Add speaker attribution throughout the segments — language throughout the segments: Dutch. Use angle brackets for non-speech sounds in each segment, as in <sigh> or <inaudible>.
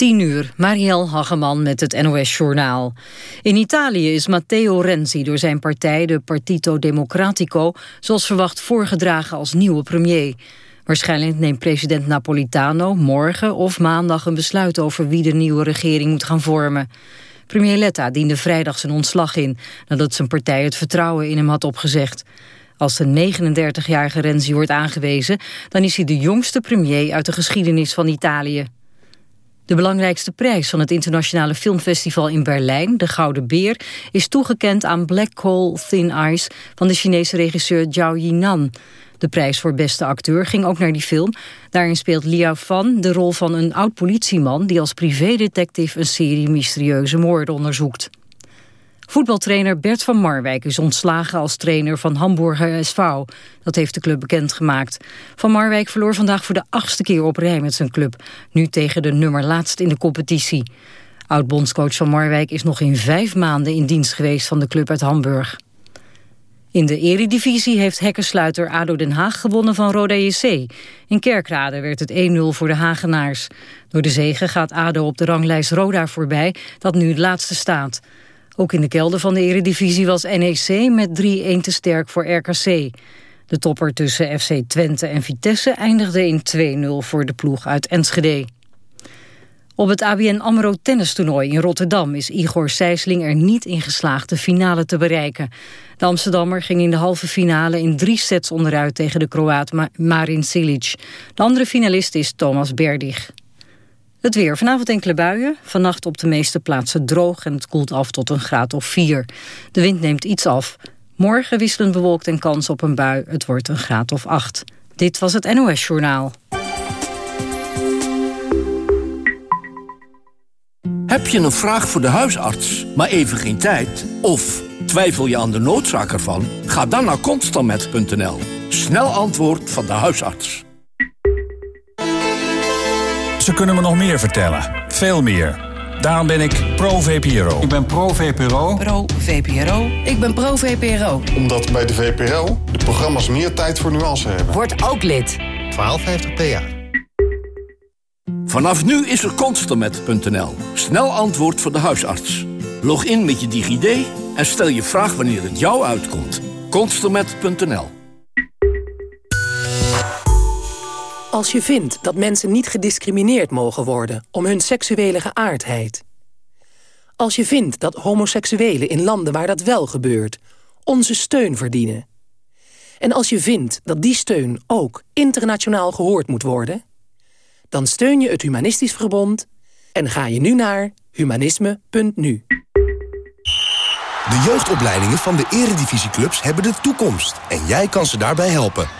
Speaker 1: 10 uur, Marielle Hageman met het NOS-journaal. In Italië is Matteo Renzi door zijn partij, de Partito Democratico... zoals verwacht voorgedragen als nieuwe premier. Waarschijnlijk neemt president Napolitano morgen of maandag een besluit... over wie de nieuwe regering moet gaan vormen. Premier Letta diende vrijdag zijn ontslag in... nadat zijn partij het vertrouwen in hem had opgezegd. Als de 39-jarige Renzi wordt aangewezen... dan is hij de jongste premier uit de geschiedenis van Italië. De belangrijkste prijs van het internationale filmfestival in Berlijn, de Gouden Beer, is toegekend aan Black Hole Thin Ice van de Chinese regisseur Zhao Yinan. De prijs voor beste acteur ging ook naar die film. Daarin speelt Liao Fan de rol van een oud-politieman... die als privédetective een serie mysterieuze moorden onderzoekt. Voetbaltrainer Bert van Marwijk is ontslagen als trainer van Hamburger SV. Dat heeft de club bekendgemaakt. Van Marwijk verloor vandaag voor de achtste keer op rij met zijn club. Nu tegen de nummer laatst in de competitie. Oud-bondscoach van Marwijk is nog in vijf maanden in dienst geweest van de club uit Hamburg. In de eredivisie heeft hekkensluiter ADO Den Haag gewonnen van Roda JC. In Kerkrade werd het 1-0 voor de Hagenaars. Door de zegen gaat ADO op de ranglijst Roda voorbij, dat nu het laatste staat. Ook in de kelder van de eredivisie was NEC met 3-1 te sterk voor RKC. De topper tussen FC Twente en Vitesse eindigde in 2-0 voor de ploeg uit Enschede. Op het ABN AMRO tennistoernooi in Rotterdam is Igor Sijsling er niet in geslaagd de finale te bereiken. De Amsterdammer ging in de halve finale in drie sets onderuit tegen de Kroaat Marin Cilic. De andere finalist is Thomas Berdig. Het weer. Vanavond enkele buien. Vannacht op de meeste plaatsen droog en het koelt af tot een graad of 4. De wind neemt iets af. Morgen wisselend bewolkt en kans op een bui. Het wordt een graad of 8. Dit was het NOS Journaal.
Speaker 2: Heb je een vraag voor de huisarts, maar even geen tijd? Of twijfel je aan de noodzaak ervan? Ga dan naar constantmet.nl. Snel antwoord van de huisarts.
Speaker 3: Ze kunnen me nog meer vertellen. Veel meer. Daarom ben ik pro-VPRO.
Speaker 4: Ik ben pro-VPRO.
Speaker 5: Pro-VPRO.
Speaker 6: Ik ben pro-VPRO.
Speaker 7: Omdat bij de VPRO de programma's meer tijd voor nuance hebben.
Speaker 5: Word ook lid.
Speaker 8: 1250 PA.
Speaker 2: Vanaf nu is er constermet.nl. Snel antwoord voor de huisarts. Log in met je DigiD en stel je vraag wanneer het jou uitkomt. Constermet.nl
Speaker 9: Als je vindt dat mensen niet gediscrimineerd mogen worden om hun seksuele geaardheid. Als je vindt dat homoseksuelen in landen waar dat wel gebeurt onze steun verdienen. En als je vindt dat die steun ook internationaal gehoord moet worden... dan steun je het Humanistisch Verbond en ga je nu naar humanisme.nu.
Speaker 10: De jeugdopleidingen van de eredivisieclubs hebben de toekomst. En jij kan ze daarbij helpen.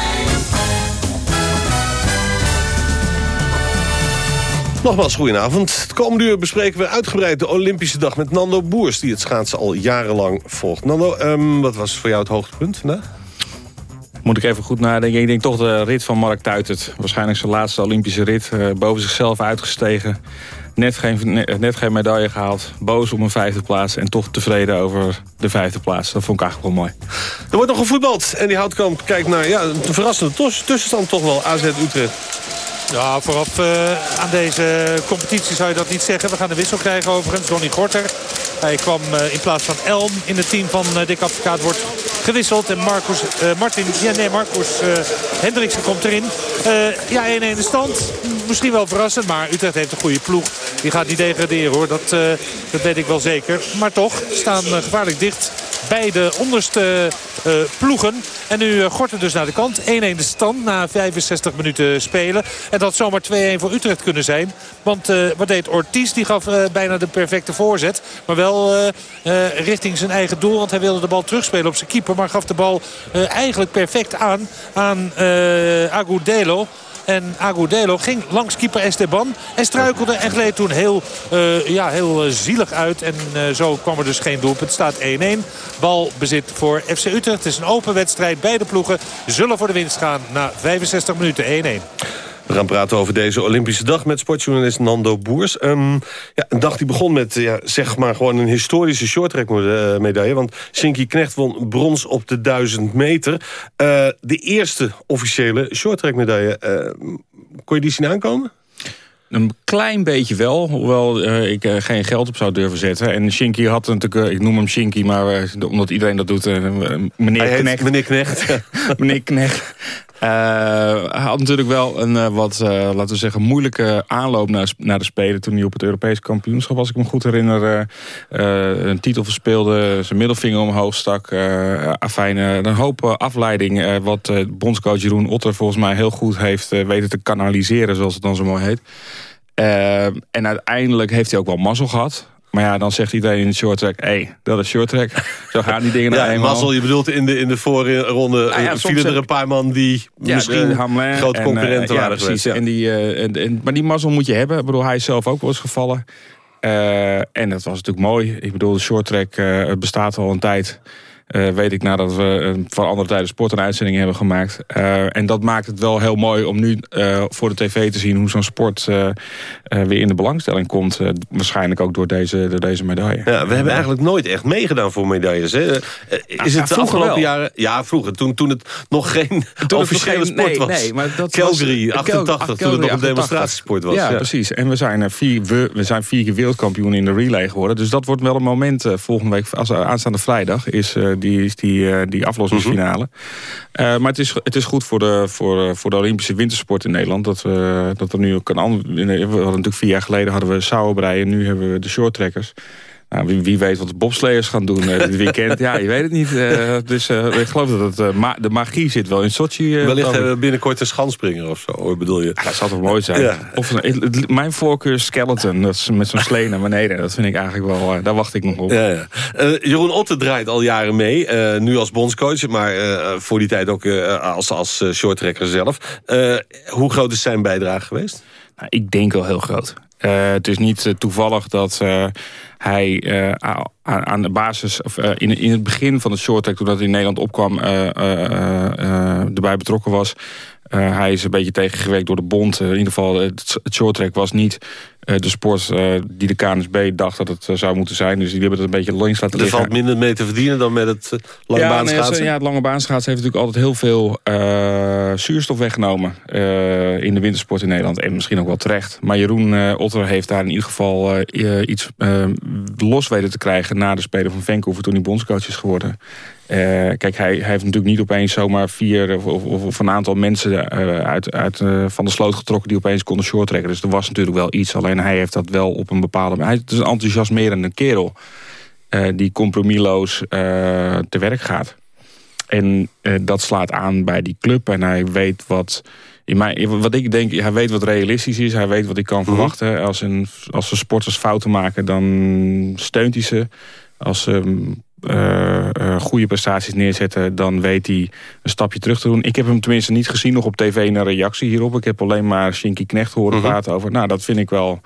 Speaker 11: Nogmaals, goedenavond. Het komende uur bespreken we uitgebreid de Olympische dag met Nando Boers... die het schaatsen al jarenlang volgt. Nando, um, wat was voor jou het hoogtepunt vandaag?
Speaker 12: Moet ik even goed nadenken. Ik denk toch de rit van Mark Tuitert. Waarschijnlijk zijn laatste Olympische rit. Uh, boven zichzelf uitgestegen. Net geen, net, geen medaille gehaald. Boos op een vijfde plaats. En toch tevreden over de vijfde plaats. Dat vond ik eigenlijk wel mooi.
Speaker 11: Er wordt nog gevoetbald. En die Houtkamp kijkt naar ja, een verrassende tussenstand toch wel. AZ Utrecht.
Speaker 13: Ja, vooraf uh, aan deze competitie zou je dat niet zeggen. We gaan de wissel krijgen overigens. Ronnie Gorter. Hij kwam uh, in plaats van Elm in het team van uh, Advocaat wordt gewisseld. En Marcus, Martin, ja nee, Marcus Hendriksen komt erin. ja, 1-1 de stand. Misschien wel verrassend, maar Utrecht heeft een goede ploeg. Die gaat niet degraderen hoor, dat, dat weet ik wel zeker. Maar toch, staan gevaarlijk dicht bij de onderste uh, ploegen. En nu uh, Gorten dus naar de kant. 1-1 de stand na 65 minuten spelen. En dat zomaar 2-1 voor Utrecht kunnen zijn. Want uh, wat deed Ortiz? Die gaf bijna de perfecte voorzet. Maar wel richting zijn eigen doel. Want hij wilde de bal terugspelen op zijn keeper. Maar gaf de bal eigenlijk perfect aan aan Agudelo. En Agudelo ging langs keeper Esteban. En struikelde en gleed toen heel, uh, ja, heel zielig uit. En zo kwam er dus geen doelpunt. Staat 1-1. Balbezit voor FC Utrecht. Het is een open wedstrijd. Beide ploegen zullen voor de winst gaan na 65 minuten 1-1.
Speaker 11: We gaan praten over deze Olympische dag met sportjournalist Nando Boers. Um, ja, een dag die begon met ja, zeg maar gewoon een historische shorttrack medaille. Want Sinky Knecht won brons op de 1000 meter. Uh, de eerste officiële shorttrack medaille. Uh, kon je die zien aankomen?
Speaker 12: Een klein beetje wel, hoewel uh, ik uh, geen geld op zou durven zetten. En Shinky had natuurlijk, uh, ik noem hem Shinky, maar omdat iedereen dat doet, meneer Knecht.
Speaker 11: Meneer Knecht. <laughs>
Speaker 12: meneer Knecht. Hij had natuurlijk wel een wat, laten we zeggen, moeilijke aanloop naar, naar de Spelen... toen hij op het Europees kampioenschap, als ik me goed herinner... een titel verspeelde, zijn middelvinger omhoog stak. afijn, een hoop afleiding, wat bondscoach Jeroen Otter volgens mij heel goed heeft weten te kanaliseren... zoals het dan zo mooi heet. En uiteindelijk heeft hij ook wel mazzel gehad. Maar ja, dan zegt iedereen in de short track... hé, hey, dat is short track. Zo gaan die dingen <laughs>
Speaker 11: ja,
Speaker 12: nou eenmaal.
Speaker 11: mazzel, je bedoelt in de, in de voorronde nou ja, vielen er een paar man... die ja, misschien grote concurrenten uh, waren
Speaker 12: ja, precies. En die, uh, en, en, maar die mazzel moet je hebben. Ik bedoel, hij is zelf ook wel eens gevallen. Uh, en dat was natuurlijk mooi. Ik bedoel, de short track bestaat al een tijd... Uh, weet ik nadat we uh, voor andere tijden sport een uitzending hebben gemaakt. Uh, en dat maakt het wel heel mooi om nu voor de tv te zien hoe zo'n sport weer in de belangstelling komt. waarschijnlijk ook door deze, door deze medaille.
Speaker 11: Ja, we hebben eigenlijk nooit echt meegedaan voor medailles. Hè? is het de afgelopen wel. jaren? Ja, vroeger. Toen, toen het nog geen toen officiële geen, sport
Speaker 12: nee,
Speaker 11: was.
Speaker 12: Nee, maar dat
Speaker 11: Calgary, was, 88, toen het nog een demonstratiesport was.
Speaker 12: Ja, ja, precies. En we zijn, vier, we, we zijn vier keer wereldkampioen in de relay geworden. Dus dat wordt wel een moment volgende week, als aanstaande vrijdag, is die, is die, uh, die aflossingsfinale. Mm uh, maar het is, het is goed voor de, voor, voor de Olympische wintersport in Nederland. Dat, we, dat er nu ook een We hadden natuurlijk vier jaar geleden hadden we sauerbreien. Nu hebben we de shorttrekkers. Nou, wie, wie, weet wat de bobsleiers gaan doen uh, dit weekend. ja, je weet het niet. Uh, dus uh, ik geloof dat het, ma de magie zit wel in Sochi.
Speaker 11: Wellicht binnenkort een schanspringer of zo, bedoel je?
Speaker 12: Dat zou toch mooi zijn. Ja. Of mijn voorkeur skeleton, dat is met zo'n slee naar beneden. Dat vind ik eigenlijk wel, daar wacht ik nog op.
Speaker 11: Ja, ja. Jeroen Otte draait al jaren mee. nu als bondscoach, maar voor die tijd ook als, als shorttrekker zelf. hoe groot is zijn bijdrage geweest?
Speaker 12: Nou, ik denk wel heel groot. het is niet toevallig dat hij uh, aan, de basis, of, uh, in, in het begin van het short toen dat in Nederland opkwam, uh, erbij betrokken was. Hij is een beetje tegengewerkt door de bond. in ieder geval, het, het short track was niet eh, de sport die de KNSB dacht dat het zou moeten zijn. Dus die hebben het een beetje links laten liggen.
Speaker 11: Er valt minder mee te verdienen dan met het lange
Speaker 12: ja,
Speaker 11: baanschaatsen?
Speaker 12: Nee, ja, het lange baanschaatsen heeft natuurlijk altijd heel veel zuurstof weggenomen... in de wintersport in Nederland. En misschien ook wel terecht. Maar Jeroen Otter heeft daar in ieder geval iets los weten te krijgen... na de Spelen van Vancouver toen hij bondscoach is geworden. Uh, kijk, hij, hij, heeft natuurlijk niet opeens zomaar vier of, of, of een aantal mensen uh, uit, uit uh, van de sloot getrokken die opeens konden short trekken. Dus er was natuurlijk wel iets. Alleen hij heeft dat wel op een bepaalde... Hij is een enthousiasmerende kerel die compromisloos te werk gaat. En dat slaat aan bij die club en hij weet wat... In mijn, wat ik denk, hij weet wat realistisch is. Hij weet wat ik kan mhm. verwachten. Als, een, als de sporters fouten maken, dan steunt hij ze. Als ze uh, uh, goede prestaties neerzetten... dan weet hij een stapje terug te doen. Ik heb hem tenminste niet gezien nog op tv een reactie hierop. Ik heb alleen maar Shinky Knecht horen mhm. praten over... nou, dat vind ik wel...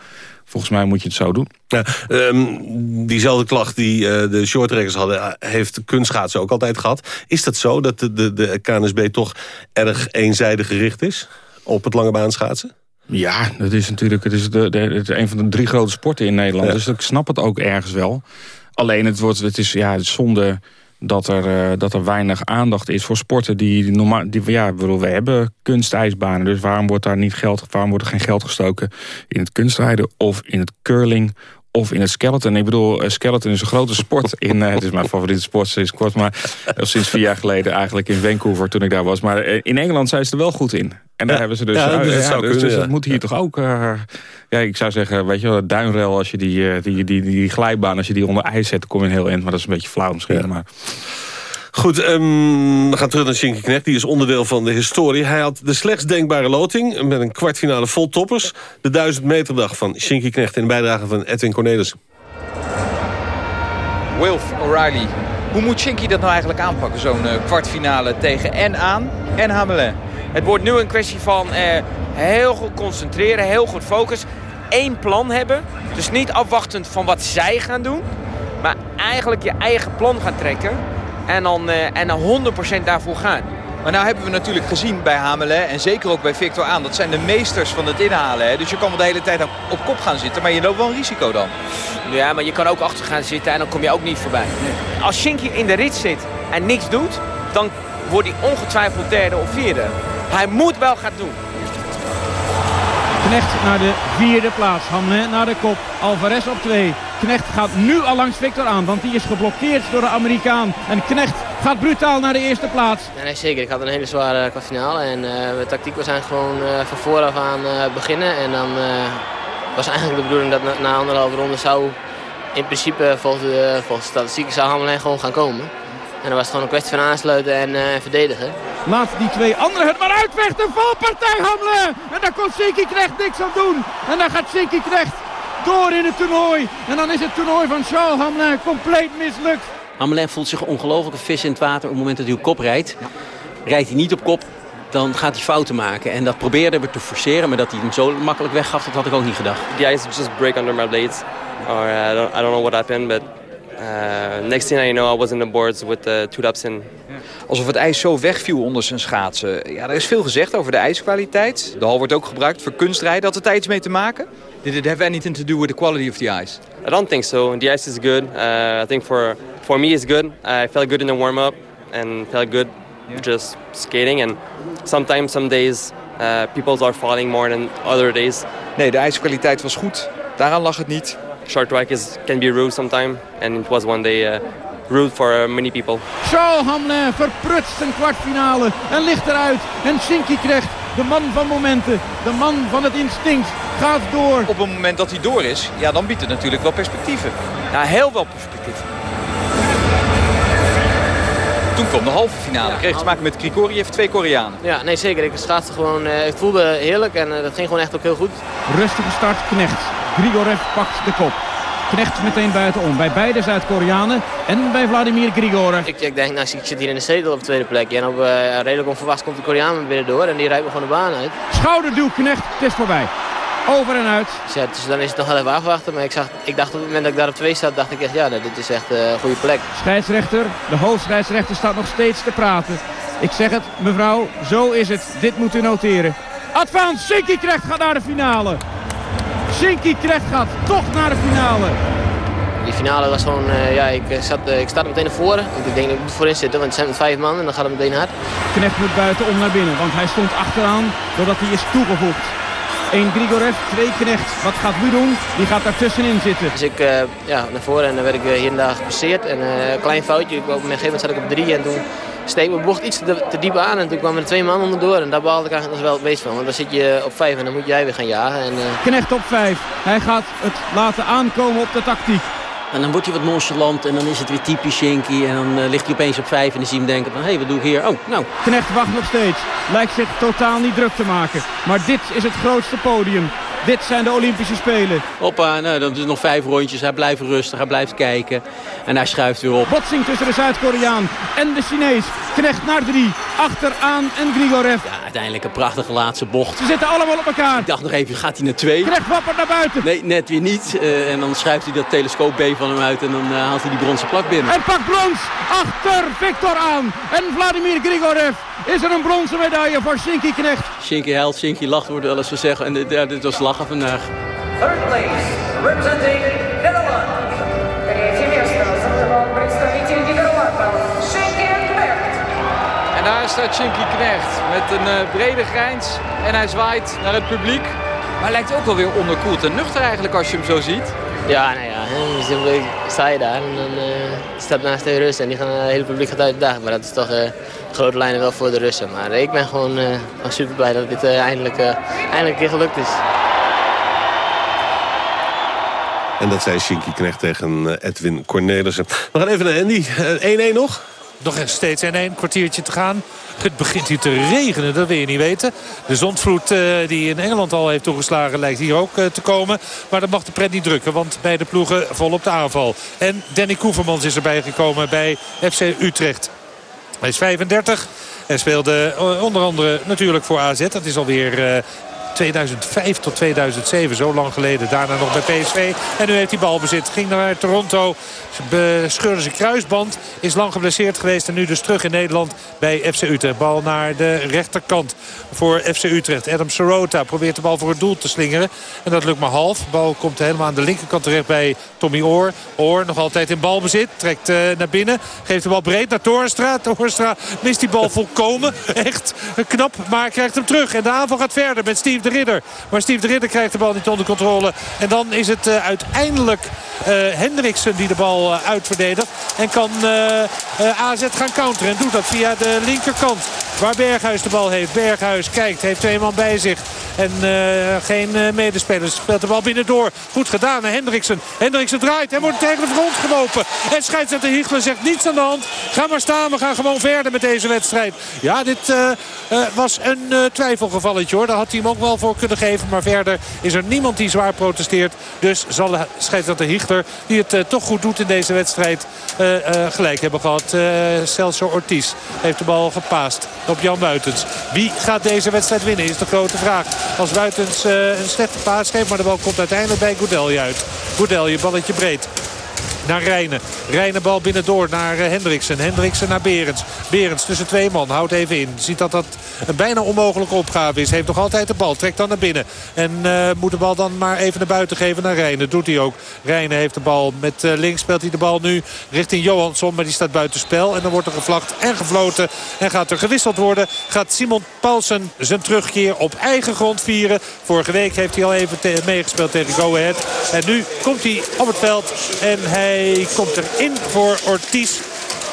Speaker 12: Volgens mij moet je het zo doen.
Speaker 11: Ja, um, diezelfde klacht die uh, de shorttrackers hadden... heeft kunstschaatsen ook altijd gehad. Is dat zo dat de, de, de KNSB toch erg eenzijdig gericht is... op het lange baan schaatsen?
Speaker 12: Ja, dat is natuurlijk het is de, de, de, een van de drie grote sporten in Nederland. Dus ik snap het ook ergens wel. Alleen het, wordt, het is ja, zonde dat er, uh, dat er weinig aandacht is voor sporten die normaal. Die, ja, we hebben kunstijsbanen. Dus waarom wordt daar niet geld, waarom wordt er geen geld gestoken in het kunstrijden of in het curling of in het skeleton. Ik bedoel, eh, skeleton is een grote sport. <laughs> In, uh, het is mijn favoriete sport sinds kort, maar sinds vier jaar geleden eigenlijk in Vancouver toen ik daar was. Maar in Engeland zijn ze er wel goed in. En daar hebben ze dus... Ja, dus, ja, dus, dus het moet hier toch ook... Uh, ja, ik zou zeggen, weet je wel, duinrel, als je die, die, die, die, glijbaan, als je die onder ijs zet, kom je een heel eind. Maar dat is een beetje flauw misschien. Maar...
Speaker 11: Goed, um, we gaan terug naar Shinky Knecht. Die is onderdeel van de historie. Hij had de slechts denkbare loting met een kwartfinale vol toppers. De 1000 meter dag van Shinky Knecht in bijdrage van Edwin Cornelissen.
Speaker 4: Wilf O'Reilly. Hoe moet Shinky dat nou eigenlijk aanpakken? Zo'n uh, kwartfinale tegen en aan en Hamelin. Het wordt nu een kwestie van uh,
Speaker 5: Heel goed concentreren, heel goed focus. Eén plan hebben. Dus niet afwachtend van wat zij gaan doen. Maar eigenlijk je eigen plan gaan trekken. En dan, uh, en dan 100% daarvoor gaan.
Speaker 4: Maar nou hebben we natuurlijk gezien bij Hamelen en zeker ook bij Victor Aan. Dat zijn de meesters van het inhalen. Hè? Dus je kan wel de hele tijd op kop gaan zitten. Maar je loopt wel een risico dan.
Speaker 5: Ja, maar je kan ook achter gaan zitten en dan kom je ook niet voorbij. Als Shinky in de rit zit en niks doet, dan wordt hij ongetwijfeld derde of vierde. Hij moet wel gaan doen.
Speaker 6: Knecht naar de vierde plaats. Hamlin naar de kop. Alvarez op twee. Knecht gaat nu al langs Victor aan, want die is geblokkeerd door de Amerikaan. En Knecht gaat brutaal naar de eerste plaats.
Speaker 8: Ja, nee, zeker. Ik had een hele zware kwartfinale. En uh, mijn tactiek was eigenlijk gewoon uh, van vooraf aan uh, beginnen. En dan was eigenlijk de bedoeling dat na, na anderhalve ronde zou in principe volgens de, volgens de statistieken zou Hamlin gewoon gaan komen. En dan was het gewoon een kwestie van aansluiten en uh, verdedigen.
Speaker 6: Laat die twee anderen het maar uitvechten. Valpartij Hamle. En daar kon Sinky Knecht niks aan doen. En dan gaat Sinky Knecht door in het toernooi. En dan is het toernooi van Charles Hamelin compleet mislukt.
Speaker 14: Hamelin voelt zich ongelooflijk een vis in het water op het moment dat hij op kop rijdt. Rijdt hij niet op kop, dan gaat hij fouten maken. En dat probeerde we te forceren, maar dat hij hem zo makkelijk weggaf, dat had ik ook niet gedacht.
Speaker 15: The ice just break under my blades. Or uh, I, don't, I don't know what happened, but uh, next thing I know, I was in the boards with the two laps in.
Speaker 4: Alsof het ijs zo wegviel onder zijn schaatsen. Ja, er is veel gezegd over de ijskwaliteit. De hal wordt ook gebruikt voor kunstrijden. Had het daar iets mee te maken? Did it have anything to do with the quality of the ice?
Speaker 15: I don't think so. The ice is good. Uh, I think for for me it's good. I felt good in the warm up and felt good yeah. just skating. And sometimes, some days, uh, people are falling more than other days.
Speaker 4: Nee, de ijskwaliteit was goed. Daaraan lag het niet.
Speaker 15: Short track is can be rude sometimes, and it was one day. Uh, rude for uh, many people.
Speaker 6: Charles Hamlin verprutst een kwartfinale en ligt eruit. En Sinky krijgt de man van momenten, de man van het instinct, gaat door.
Speaker 4: Op het moment dat hij door is, ja, dan biedt het natuurlijk wel perspectieven.
Speaker 5: Ja, heel veel perspectieven.
Speaker 4: Toen kwam de halve finale. Ja, Kreeg te maken met Grigoriev, twee Koreanen.
Speaker 8: Ja, nee zeker. Ik schaatste gewoon, uh, ik voelde heerlijk en uh, dat ging gewoon echt ook heel goed.
Speaker 6: Rustige start, Knecht. Grigoriev pakt de kop. Knecht meteen buitenom. Bij beide Zuid-Koreanen en bij Vladimir Grigorov.
Speaker 8: Ik, ik denk, nou, ik zit hier in de zetel op de tweede plek. En op uh, redelijk onverwachts komt de Koreaan binnen door. En die rijdt me gewoon de baan uit.
Speaker 6: Schouderduw Knecht, het is voorbij. Over en uit.
Speaker 8: Ja, dus dan is het nog wel even afwachten. Maar ik, zag, ik dacht op het moment dat ik daar op twee zat, dacht ik echt, ja, dit is echt een goede plek.
Speaker 6: Scheidsrechter, de hoofdscheidsrechter staat nog steeds te praten. Ik zeg het, mevrouw, zo is het. Dit moet u noteren. Knecht gaat naar de finale. Sinky Knecht gaat toch naar de finale.
Speaker 8: Die finale was gewoon, uh, ja, ik, zat, uh, ik sta er meteen naar voren. Want ik denk dat ik moet voorin zitten, want het zijn met vijf man en dan gaat het meteen hard.
Speaker 6: Knecht moet buiten om naar binnen, want hij stond achteraan doordat hij is toegevoegd. Eén Grigorev, twee Knecht. Wat gaat nu doen? Die gaat daartussenin zitten.
Speaker 8: Dus ik uh, ja, naar voren en dan werd ik hier en daar gepasseerd. En een klein foutje, op een gegeven moment zat ik op drie en toen steek mijn bocht iets te, te, diep aan. En toen kwamen er twee man onderdoor. En daar behaalde ik eigenlijk wel het meest van. Want dan zit je op vijf en dan moet jij weer gaan jagen. En, uh...
Speaker 6: Knecht op vijf. Hij gaat het laten aankomen op de tactiek.
Speaker 14: En dan wordt hij wat nonchalant en dan is het weer typisch Shinky. En dan uh, ligt hij opeens op vijf en dan zie je hem denken van... hé, hey, wat doe ik hier? Oh, nou.
Speaker 6: Knecht wacht nog steeds. Lijkt zich totaal niet druk te maken. Maar dit is het grootste podium. Dit zijn de Olympische Spelen.
Speaker 14: Hoppa, nou, dan is nog vijf rondjes. Hij blijft rustig, hij blijft kijken. En hij schuift weer op.
Speaker 6: Botsing tussen de Zuid-Koreaan en de Chinees. Knecht naar drie. Achteraan en Grigorev.
Speaker 14: Ja, uiteindelijk een prachtige laatste bocht.
Speaker 6: Ze zitten allemaal op elkaar.
Speaker 14: Ik dacht nog even, gaat hij naar twee?
Speaker 6: Knecht wappert naar buiten.
Speaker 14: Nee, net weer niet. Uh, en dan schuift hij dat telescoop B van hem uit en dan eh, haalt hij die bronzen plak binnen.
Speaker 6: En pakt brons achter Victor aan. En Vladimir Grigorev is er een bronzen medaille voor Shinky Knecht.
Speaker 14: Shinky huilt, Shinky lacht wordt wel eens gezegd. En dit, ja, dit was lachen vandaag. Third place, representing
Speaker 4: Knecht. En daar staat Shinky Knecht met een eh, brede grijns en hij zwaait naar het publiek. Maar hij lijkt ook wel weer onderkoeld en nuchter eigenlijk als je hem zo ziet.
Speaker 8: Ja, nou ja, dus dan sta je daar en dan uh, staat naast de Russen en die gaan, het hele publiek gaat uitdagen. Maar dat is toch uh, grote lijnen wel voor de Russen. Maar ik ben gewoon, super blij dat dit eindelijk, eindelijk een keer gelukt is.
Speaker 11: En dat zei Shinky Knecht tegen Edwin Cornelissen. We gaan even naar Andy. 1-1 nog?
Speaker 13: Nog steeds 1-1, kwartiertje te gaan. Het begint hier te regenen, dat wil je niet weten. De zondvloed uh, die in Engeland al heeft toegeslagen lijkt hier ook uh, te komen. Maar dat mag de pret niet drukken, want beide ploegen vol op de aanval. En Danny Koevermans is erbij gekomen bij FC Utrecht. Hij is 35 en speelde onder andere natuurlijk voor AZ. Dat is alweer 2005 tot 2007, zo lang geleden. Daarna nog bij PSV. En nu heeft hij balbezit. Ging naar Toronto, scheurde zijn kruisband. Is lang geblesseerd geweest en nu dus terug in Nederland bij FC Utrecht. Bal naar de rechterkant voor FC Utrecht. Adam Sorota probeert de bal voor het doel te slingeren. En dat lukt maar half. De bal komt helemaal aan de linkerkant terecht bij Tommy Oor. Oor nog altijd in balbezit. Trekt uh, naar binnen. Geeft de bal breed naar Toornstra. Toornstra mist die bal volkomen. Echt knap, maar krijgt hem terug. En de aanval gaat verder met Steve de Ridder. Maar Steve de Ridder krijgt de bal niet onder controle. En dan is het uh, uiteindelijk uh, Hendriksen die de bal uitverdedigt. En kan AZ gaan counteren. En doet dat via de linkerkant. Waar Berghuis de bal heeft. Berghuis kijkt, heeft twee man bij zich. En geen medespelers. Speelt de bal binnendoor. Goed gedaan naar Hendriksen. Hendriksen draait. Hij wordt tegen de grond gelopen. En scheidsrechter Hichler zegt niets aan de hand. Ga maar staan. We gaan gewoon verder met deze wedstrijd. Ja, dit uh, uh, was een uh, twijfelgevalletje hoor. Daar had hij hem ook wel voor kunnen geven. Maar verder is er niemand die zwaar protesteert. Dus zal de scheidsrechter Hichler, die het toch goed doet in deze wedstrijd, gelijk hebben gehad. Celso Ortiz heeft de bal gepaast op Jan Buitens. Wie gaat deze wedstrijd winnen is de grote vraag. Als Buitens een slechte paas geeft, maar de bal komt uiteindelijk bij Goudelje uit. Goudelje, balletje breed naar Rijnen. Rijnen bal binnendoor naar uh, Hendriksen. Hendriksen naar Berends. Berends tussen twee man. Houdt even in. Ziet dat dat een bijna onmogelijke opgave is. Heeft nog altijd de bal. Trekt dan naar binnen. En uh, moet de bal dan maar even naar buiten geven naar Rijnen. Doet hij ook. Rijnen heeft de bal. Met uh, links speelt hij de bal nu richting Johansson. Maar die staat buiten spel. En dan wordt er gevlacht en gefloten. En gaat er gewisseld worden. Gaat Simon Paulsen zijn terugkeer op eigen grond vieren. Vorige week heeft hij al even meegespeeld tegen Go Ahead. En nu komt hij op het veld. En hij hij komt erin voor Ortiz.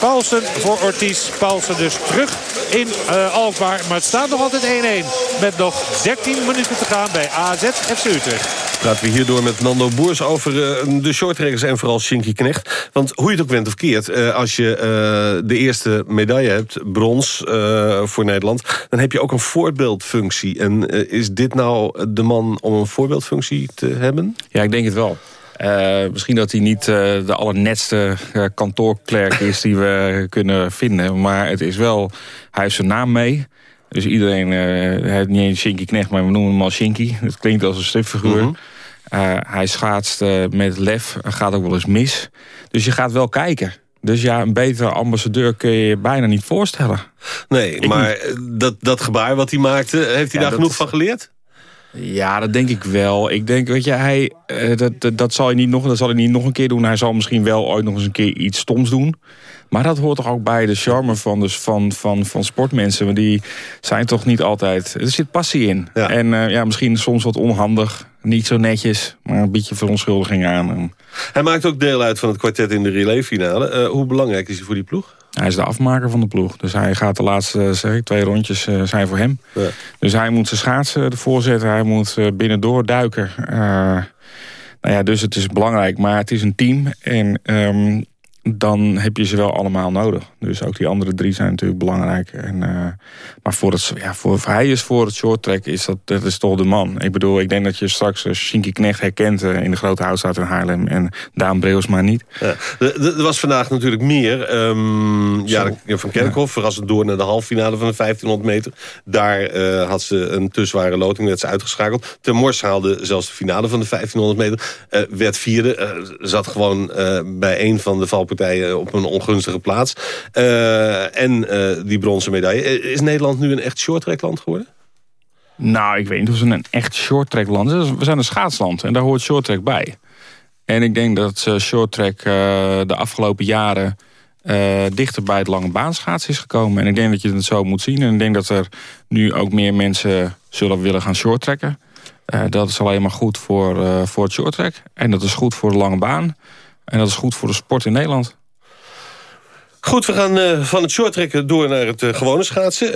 Speaker 13: Paulsen voor Ortiz. Paulsen dus terug in uh, Alkmaar. Maar het staat nog altijd 1-1. Met nog 13 minuten te gaan bij AZ FC Utrecht.
Speaker 11: Praten we hierdoor met Nando Boers over uh, de shortrekkers en vooral Shinky Knecht. Want hoe je het ook bent of keert, uh, als je de eerste medaille hebt, brons voor Nederland, dan heb je ook een voorbeeldfunctie. En is dit nou de man om een voorbeeldfunctie te hebben?
Speaker 12: Ja, ik denk het wel. Uh, misschien dat hij niet uh, de allernetste uh, kantoorklerk is die we kunnen vinden. Maar het is wel, hij heeft zijn naam mee. Dus iedereen, hij heeft niet eens Shinky Knecht, maar we noemen hem al Shinky. Het klinkt als een stripfiguur. Mm hij schaatst met lef, gaat ook wel eens mis. Dus je gaat wel kijken. Dus ja, een betere ambassadeur kun je je bijna niet voorstellen.
Speaker 11: Nee, maar dat, dat gebaar wat hij maakte, heeft hij daar genoeg van geleerd?
Speaker 12: Ja, dat denk ik wel. Ik denk, weet je, hij, uh, dat, dat, dat, zal hij niet nog, dat zal hij niet nog een keer doen. Hij zal misschien wel ooit nog eens een keer iets stoms doen. Maar dat hoort toch ook bij de charme van, dus van, van, van sportmensen. Want die zijn toch niet altijd... Er zit passie in. En uh, ja, misschien soms wat onhandig. Niet zo netjes, maar een beetje verontschuldiging aan.
Speaker 11: Hij maakt ook deel uit van het kwartet in de relayfinale. Uh, hoe belangrijk is hij voor die ploeg?
Speaker 12: Hij is de afmaker van de ploeg. Dus hij gaat de laatste zeg ik, twee rondjes uh, zijn voor hem. Ja. Dus hij moet zijn schaatsen ervoor zetten. Hij moet uh, binnendoor duiken. Uh, nou ja, dus het is belangrijk. Maar het is een team. En um, dan heb je ze wel allemaal nodig. Dus ook die andere drie zijn natuurlijk belangrijk. En, uh, maar voor het, ja, voor, hij is voor het short track is dat, dat is toch de man. Ik bedoel, ik denk dat je straks uh, Shinky Knecht herkent uh, in de grote houtstaat in Haarlem. En Daan Breus maar niet. Ja.
Speaker 11: Er was vandaag natuurlijk meer. Um, ja, van Kerkhoff ja. verrassend door naar de halve finale van de 1500 meter. Daar had ze een te zware loting, werd ze uitgeschakeld. Ten Mors haalde zelfs de finale van de 1500 meter. werd vierde, zat gewoon bij een van de valpartijen partijen op een ongunstige plaats. Uh, en uh, die bronzen medaille. Is Nederland nu een echt shorttrackland geworden?
Speaker 12: Nou, ik weet niet of ze een echt shorttrackland zijn. We zijn een schaatsland en daar hoort shorttrack bij. En ik denk dat uh, shorttrack de afgelopen jaren... dichter bij het lange baanschaats is gekomen. En ik denk dat je het zo moet zien. En ik denk dat er nu ook meer mensen zullen willen gaan shorttracken. dat is alleen maar goed voor, voor het shorttrack. En dat is goed voor de lange baan. En dat is goed voor de sport in Nederland.
Speaker 11: Goed, we gaan uh, van het shorttrekken door naar het uh, gewone schaatsen. Uh,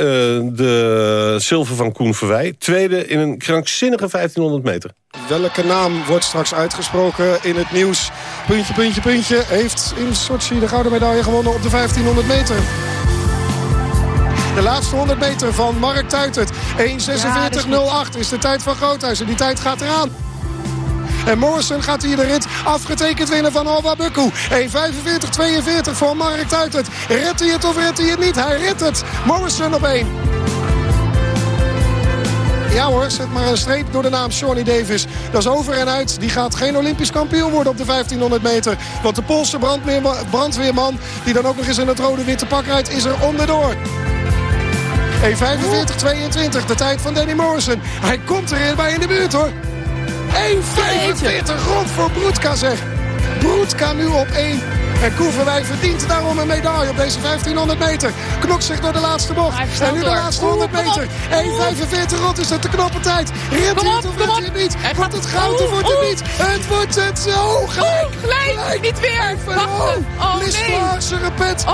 Speaker 11: de zilver van Koen Verwij. Tweede in een krankzinnige 1500 meter.
Speaker 16: Welke naam wordt straks uitgesproken in het nieuws? Puntje, puntje, puntje. Heeft in Sochi de gouden medaille gewonnen op de 1500 meter. De laatste 100 meter van Mark Tuitert. 1.46.08 is de tijd van Groothuis. En die tijd gaat eraan. En Morrison gaat hier de rit afgetekend winnen van Alba Bukku. 1.45-42 voor Mark Tuitert. Redt hij het of redt hij het niet? Hij redt het. Morrison op 1. Ja hoor, zet maar een streep door de naam Shawnee Davis. Dat is over en uit. Die gaat geen Olympisch kampioen worden op de 1500 meter. Want de Poolse brandweerman, die dan ook nog eens in het rode-witte pak rijdt, is er onderdoor. 1.45-22, de tijd van Danny Morrison. Hij komt er bij in de buurt hoor. 1.45 rond voor Broedka zeg. Broedka nu op 1. En Koeverwij verdient daarom een medaille op deze 1500 meter. Knokt zich door de laatste bocht. En nu de laatste 100 meter. 1.45 rond is het de knappe tijd. Redt hij het of redt hij het niet? Wordt het goud of wordt het niet? Het wordt het zo. Gelijk.
Speaker 17: Gelijk. Niet weer. Wachten. Oh,
Speaker 16: nee. repet.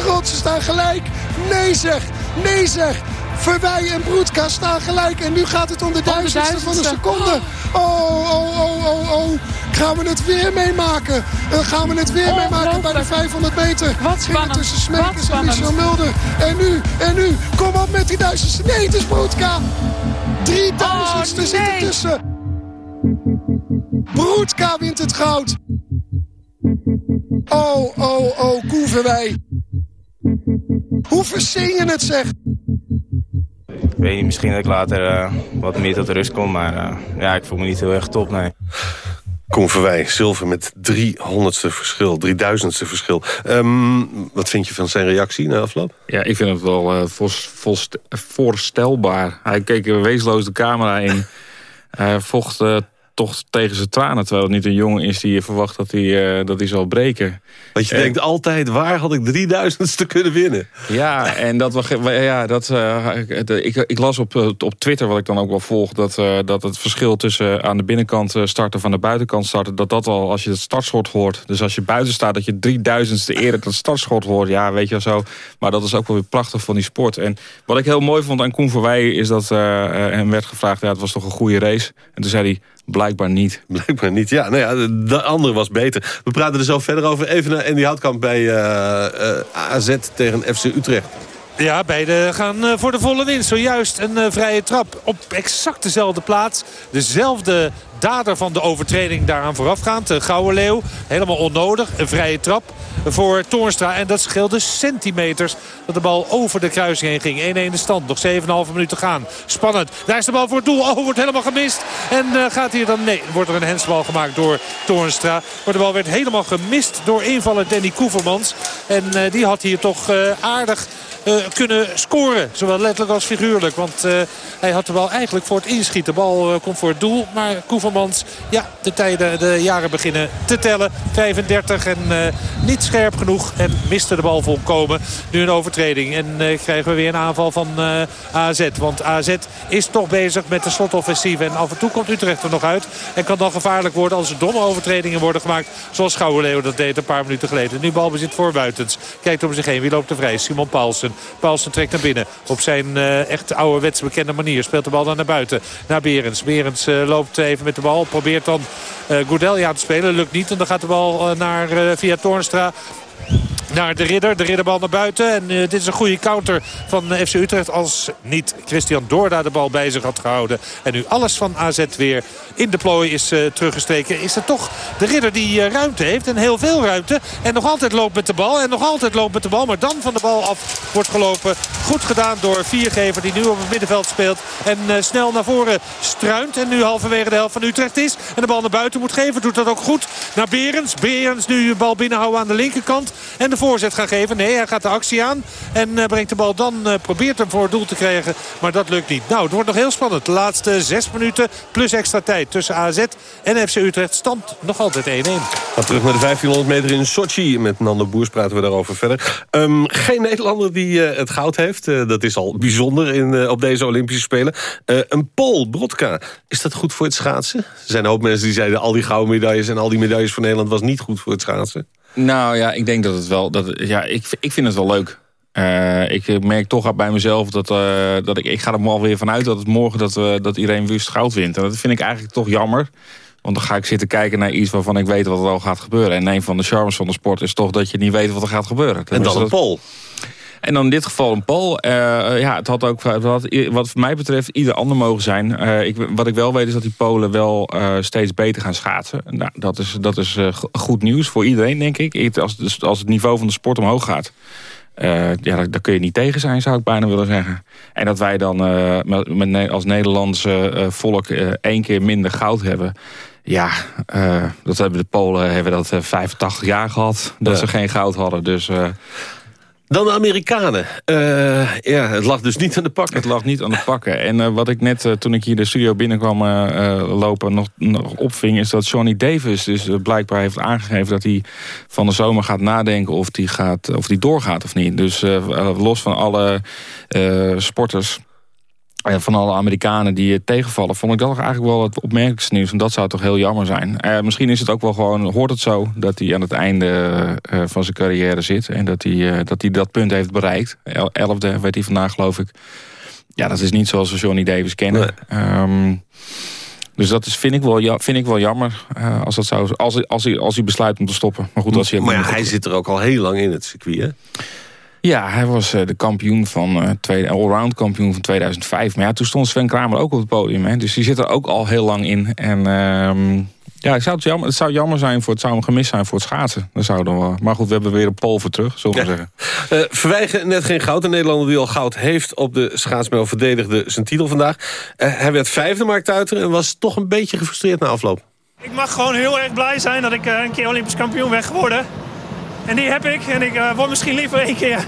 Speaker 16: 1.45 rond. Ze staan gelijk. Nee zeg. Nee zeg. Verwij en Broedka staan gelijk. En nu gaat het om de duizendste van een seconde. Oh, oh, oh, oh, oh. Gaan we het weer meemaken? Uh, gaan we het weer meemaken bij de 500 meter?
Speaker 17: Wat spannend.
Speaker 16: tussen Smekers en Michel Mulder. En nu, en nu. Kom op met die duizendste. Nee, het is Broedka. 3000ste oh, nee. zit er tussen. Broedka wint het goud. Oh, oh, oh, Koeverwij. Hoe verzin je het, zeg?
Speaker 18: Ik weet niet, misschien dat ik later uh, wat meer tot rust kom. Maar uh, ja, ik voel me niet heel erg top, nee.
Speaker 11: Koen Verwij, zilver met 300ste verschil, 3000ste verschil. Um, wat vind je van zijn reactie na afloop?
Speaker 12: Ja, ik vind het wel uh, voorstelbaar. Hij keek weesloos de camera in. <laughs> Hij vocht toch tegen zijn tranen. Terwijl het niet een jongen is die je verwacht dat hij, uh, dat hij zal breken.
Speaker 11: Want je denkt altijd, waar had ik 3000ste kunnen winnen?
Speaker 12: Ja, en dat, was, ja, dat, uh, ik, ik las op, eh, op Twitter, wat ik dan ook wel volg... dat, uh, dat het verschil tussen aan de binnenkant starten van de buitenkant starten... dat dat al, als je het startschot hoort... dus als je buiten staat, dat je 3000ste eerder dat startschot hoort... ja, weet je wel zo. Maar dat is ook wel weer prachtig van die sport. En wat ik heel mooi vond aan Koen Verwij... is dat hem werd gevraagd, ja, het was toch een goede race. En toen zei hij Blijkbaar niet. <laughs>
Speaker 11: Blijkbaar niet, ja. Nou ja, de andere was beter. We praten er zo verder over. Even naar Andy Houtkamp bij uh, uh, AZ tegen FC Utrecht.
Speaker 13: Ja, beide gaan eh, voor de volle winst. Zojuist een eh, vrije trap op exact dezelfde plaats. Dezelfde dader van de overtreding daaraan voorafgaand. De Gouden Leeuw, helemaal onnodig. Een vrije trap voor Toornstra. En dat scheelde centimeters dat de bal over de kruising heen ging. 1-1 de stand. Nog 7,5 minuten gaan. Spannend. Daar is de bal voor het doel. Oh, wordt helemaal gemist. En uh, gaat hier dan... Nee, wordt er een hensbal gemaakt door Toornstra. Maar de bal werd helemaal gemist door invaller Danny Koevermans. En die had hier toch aardig kunnen scoren. Zowel letterlijk als figuurlijk. Want uh, hij had de bal eigenlijk voor het inschieten. De bal uh, komt voor het doel. Maar Koevermans, ja, de tijden, de jaren beginnen te tellen. 35 en niet scherp genoeg. En miste de bal volkomen. Nu een overtreding. En krijgen we weer een aanval van AZ. Want AZ is toch bezig met de slotoffensief. En af en toe komt Utrecht er nog uit. En kan dan gevaarlijk worden als er domme overtredingen worden gemaakt. Zoals Schouwenleeuw dat deed een paar minuten geleden. Nu balbezit voor Buitens. Kijkt om zich heen. Wie loopt er vrij? Simon Paulsen. Paulsen trekt naar binnen. Op zijn uh, echt ouderwets bekende manier. Speelt de bal dan naar buiten. Naar Berens. Berens uh, loopt even met de bal. Probeert dan uh, Goudelja te spelen. Lukt niet. En dan gaat de bal naar via Toornstra naar de ridder. De ridderbal naar buiten. En uh, dit is een goede counter van uh, FC Utrecht. Als niet Christian Doorda de bal bij zich had gehouden. En nu alles van AZ weer in de plooi is uh, teruggestreken. Is het toch de ridder die ruimte heeft. En heel veel ruimte. En nog altijd loopt met de bal. En nog altijd loopt met de bal. Maar dan van de bal af wordt gelopen. Goed gedaan door Viergever die nu op het middenveld speelt. En snel naar voren struint. En nu halverwege de helft van Utrecht is. En de bal naar buiten moet geven. Doet dat ook goed. Naar Berens. Berens nu de bal binnenhouden aan de linkerkant. En de voorzet gaan geven. Nee, hij gaat de actie aan. En uh, brengt de bal dan, uh, probeert hem voor het doel te krijgen. Maar dat lukt niet. Nou, het wordt nog heel spannend. De laatste zes minuten plus extra tijd tussen AZ en FC Utrecht. Stand nog altijd 1-1.
Speaker 11: Gaan terug naar de 1500 meter in Sochi. Met Nando Boers praten we daarover verder. Um, geen Nederlander die uh, het goud heeft. dat is al bijzonder in, op deze Olympische Spelen. een Pool, Brodka. Is dat goed voor het schaatsen? Er zijn een hoop mensen die zeiden... al die gouden medailles en al die medailles voor Nederland... was niet goed voor het schaatsen.
Speaker 12: Nou ja, ik denk dat het wel... Dat, ja, ik, ik vind het wel leuk. Uh, ik merk toch bij mezelf dat, uh, dat ik, ik ga er wel weer vanuit dat het morgen dat, uh, dat iedereen Wust goud wint. En dat vind ik eigenlijk toch jammer. Want dan ga ik zitten kijken naar iets waarvan ik weet wat er al gaat gebeuren. En een van de charmes van de sport is toch dat je niet weet wat er gaat gebeuren.
Speaker 11: en dan een pol.
Speaker 12: En dan in dit geval een pol. Uh, ja, het had ook, wat, wat voor mij betreft, ieder ander mogen zijn. Uh, ik, wat ik wel weet is dat die Polen wel uh, steeds beter gaan schaatsen. Nou, dat is, dat is goed nieuws voor iedereen, denk ik. Als, als het niveau van de sport omhoog gaat. ja, daar, daar, kun je niet tegen zijn, zou ik bijna willen zeggen. En dat wij dan met, met, als Nederlandse volk één keer minder goud hebben... Ja, dat hebben de Polen hebben dat 85 jaar gehad. Dat ze geen goud hadden. Dus
Speaker 11: dan de Amerikanen. Uh, ja, het lag dus niet aan de pakken.
Speaker 12: Het lag niet aan de pakken. En uh, wat ik net, uh, toen ik hier de studio binnenkwam lopen, nog, opving... is dat Johnny Davis dus blijkbaar heeft aangegeven... dat hij van de zomer gaat nadenken of hij, gaat, of hij doorgaat of niet. Dus los van alle sporters van alle Amerikanen die tegenvallen... vond ik dat eigenlijk wel het opmerkelijkste nieuws. En dat zou toch heel jammer zijn. Uh, misschien is het ook wel gewoon, hoort het zo... dat hij aan het einde uh, van zijn carrière zit. En dat hij, uh, dat, hij dat punt heeft bereikt. El elfde werd hij vandaag, geloof ik. Ja, dat is niet zoals we Johnny Davis kennen. Nee. Um, dus dat is, vind, ik wel, vind ik wel jammer als, dat zou, als, als, hij, als hij besluit om te stoppen. Maar goed, als hij,
Speaker 11: maar ja, hij zit er ook al heel lang in het circuit, hè?
Speaker 12: Ja, hij was uh, de kampioen van tweede, allround kampioen van 2005. Maar ja, toen stond Sven Kramer ook op het podium. Hè, dus die zit er ook al heel lang in. En uh, ja, het zou, het, jammer, het zou jammer zijn voor het zou hem gemist zijn voor het schaatsen. Dat zou dan wel. Maar goed, we hebben weer een pol voor terug, zullen we ja.
Speaker 11: zeggen. Uh, Verwijgen net geen goud. Een Nederlander die al goud heeft op de schaatsmel verdedigde zijn titel vandaag. hij werd vijfde Mark Tuiter en was toch een beetje gefrustreerd na afloop.
Speaker 19: Ik mag gewoon heel erg blij zijn dat ik een keer Olympisch kampioen ben geworden. En die heb ik. En ik uh, word misschien liever één keer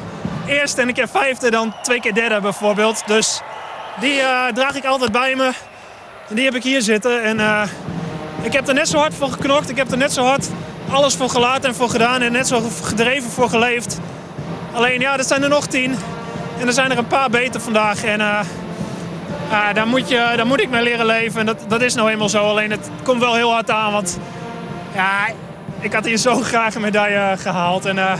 Speaker 19: eerste en een keer vijfde dan twee keer derde bijvoorbeeld. Dus die uh, draag ik altijd bij me. En die heb ik hier zitten. En uh, ik heb er net zo hard voor geknokt. Ik heb er net zo hard alles voor gelaten en voor gedaan. En net zo gedreven voor geleefd. Alleen ja, er zijn er nog tien. En er zijn er een paar beter vandaag. En daar, moet je, daar moet ik mee leren leven. En dat, dat is nou eenmaal zo. Alleen het komt wel heel hard aan. Want ja, ik had hier zo graag een medaille gehaald. En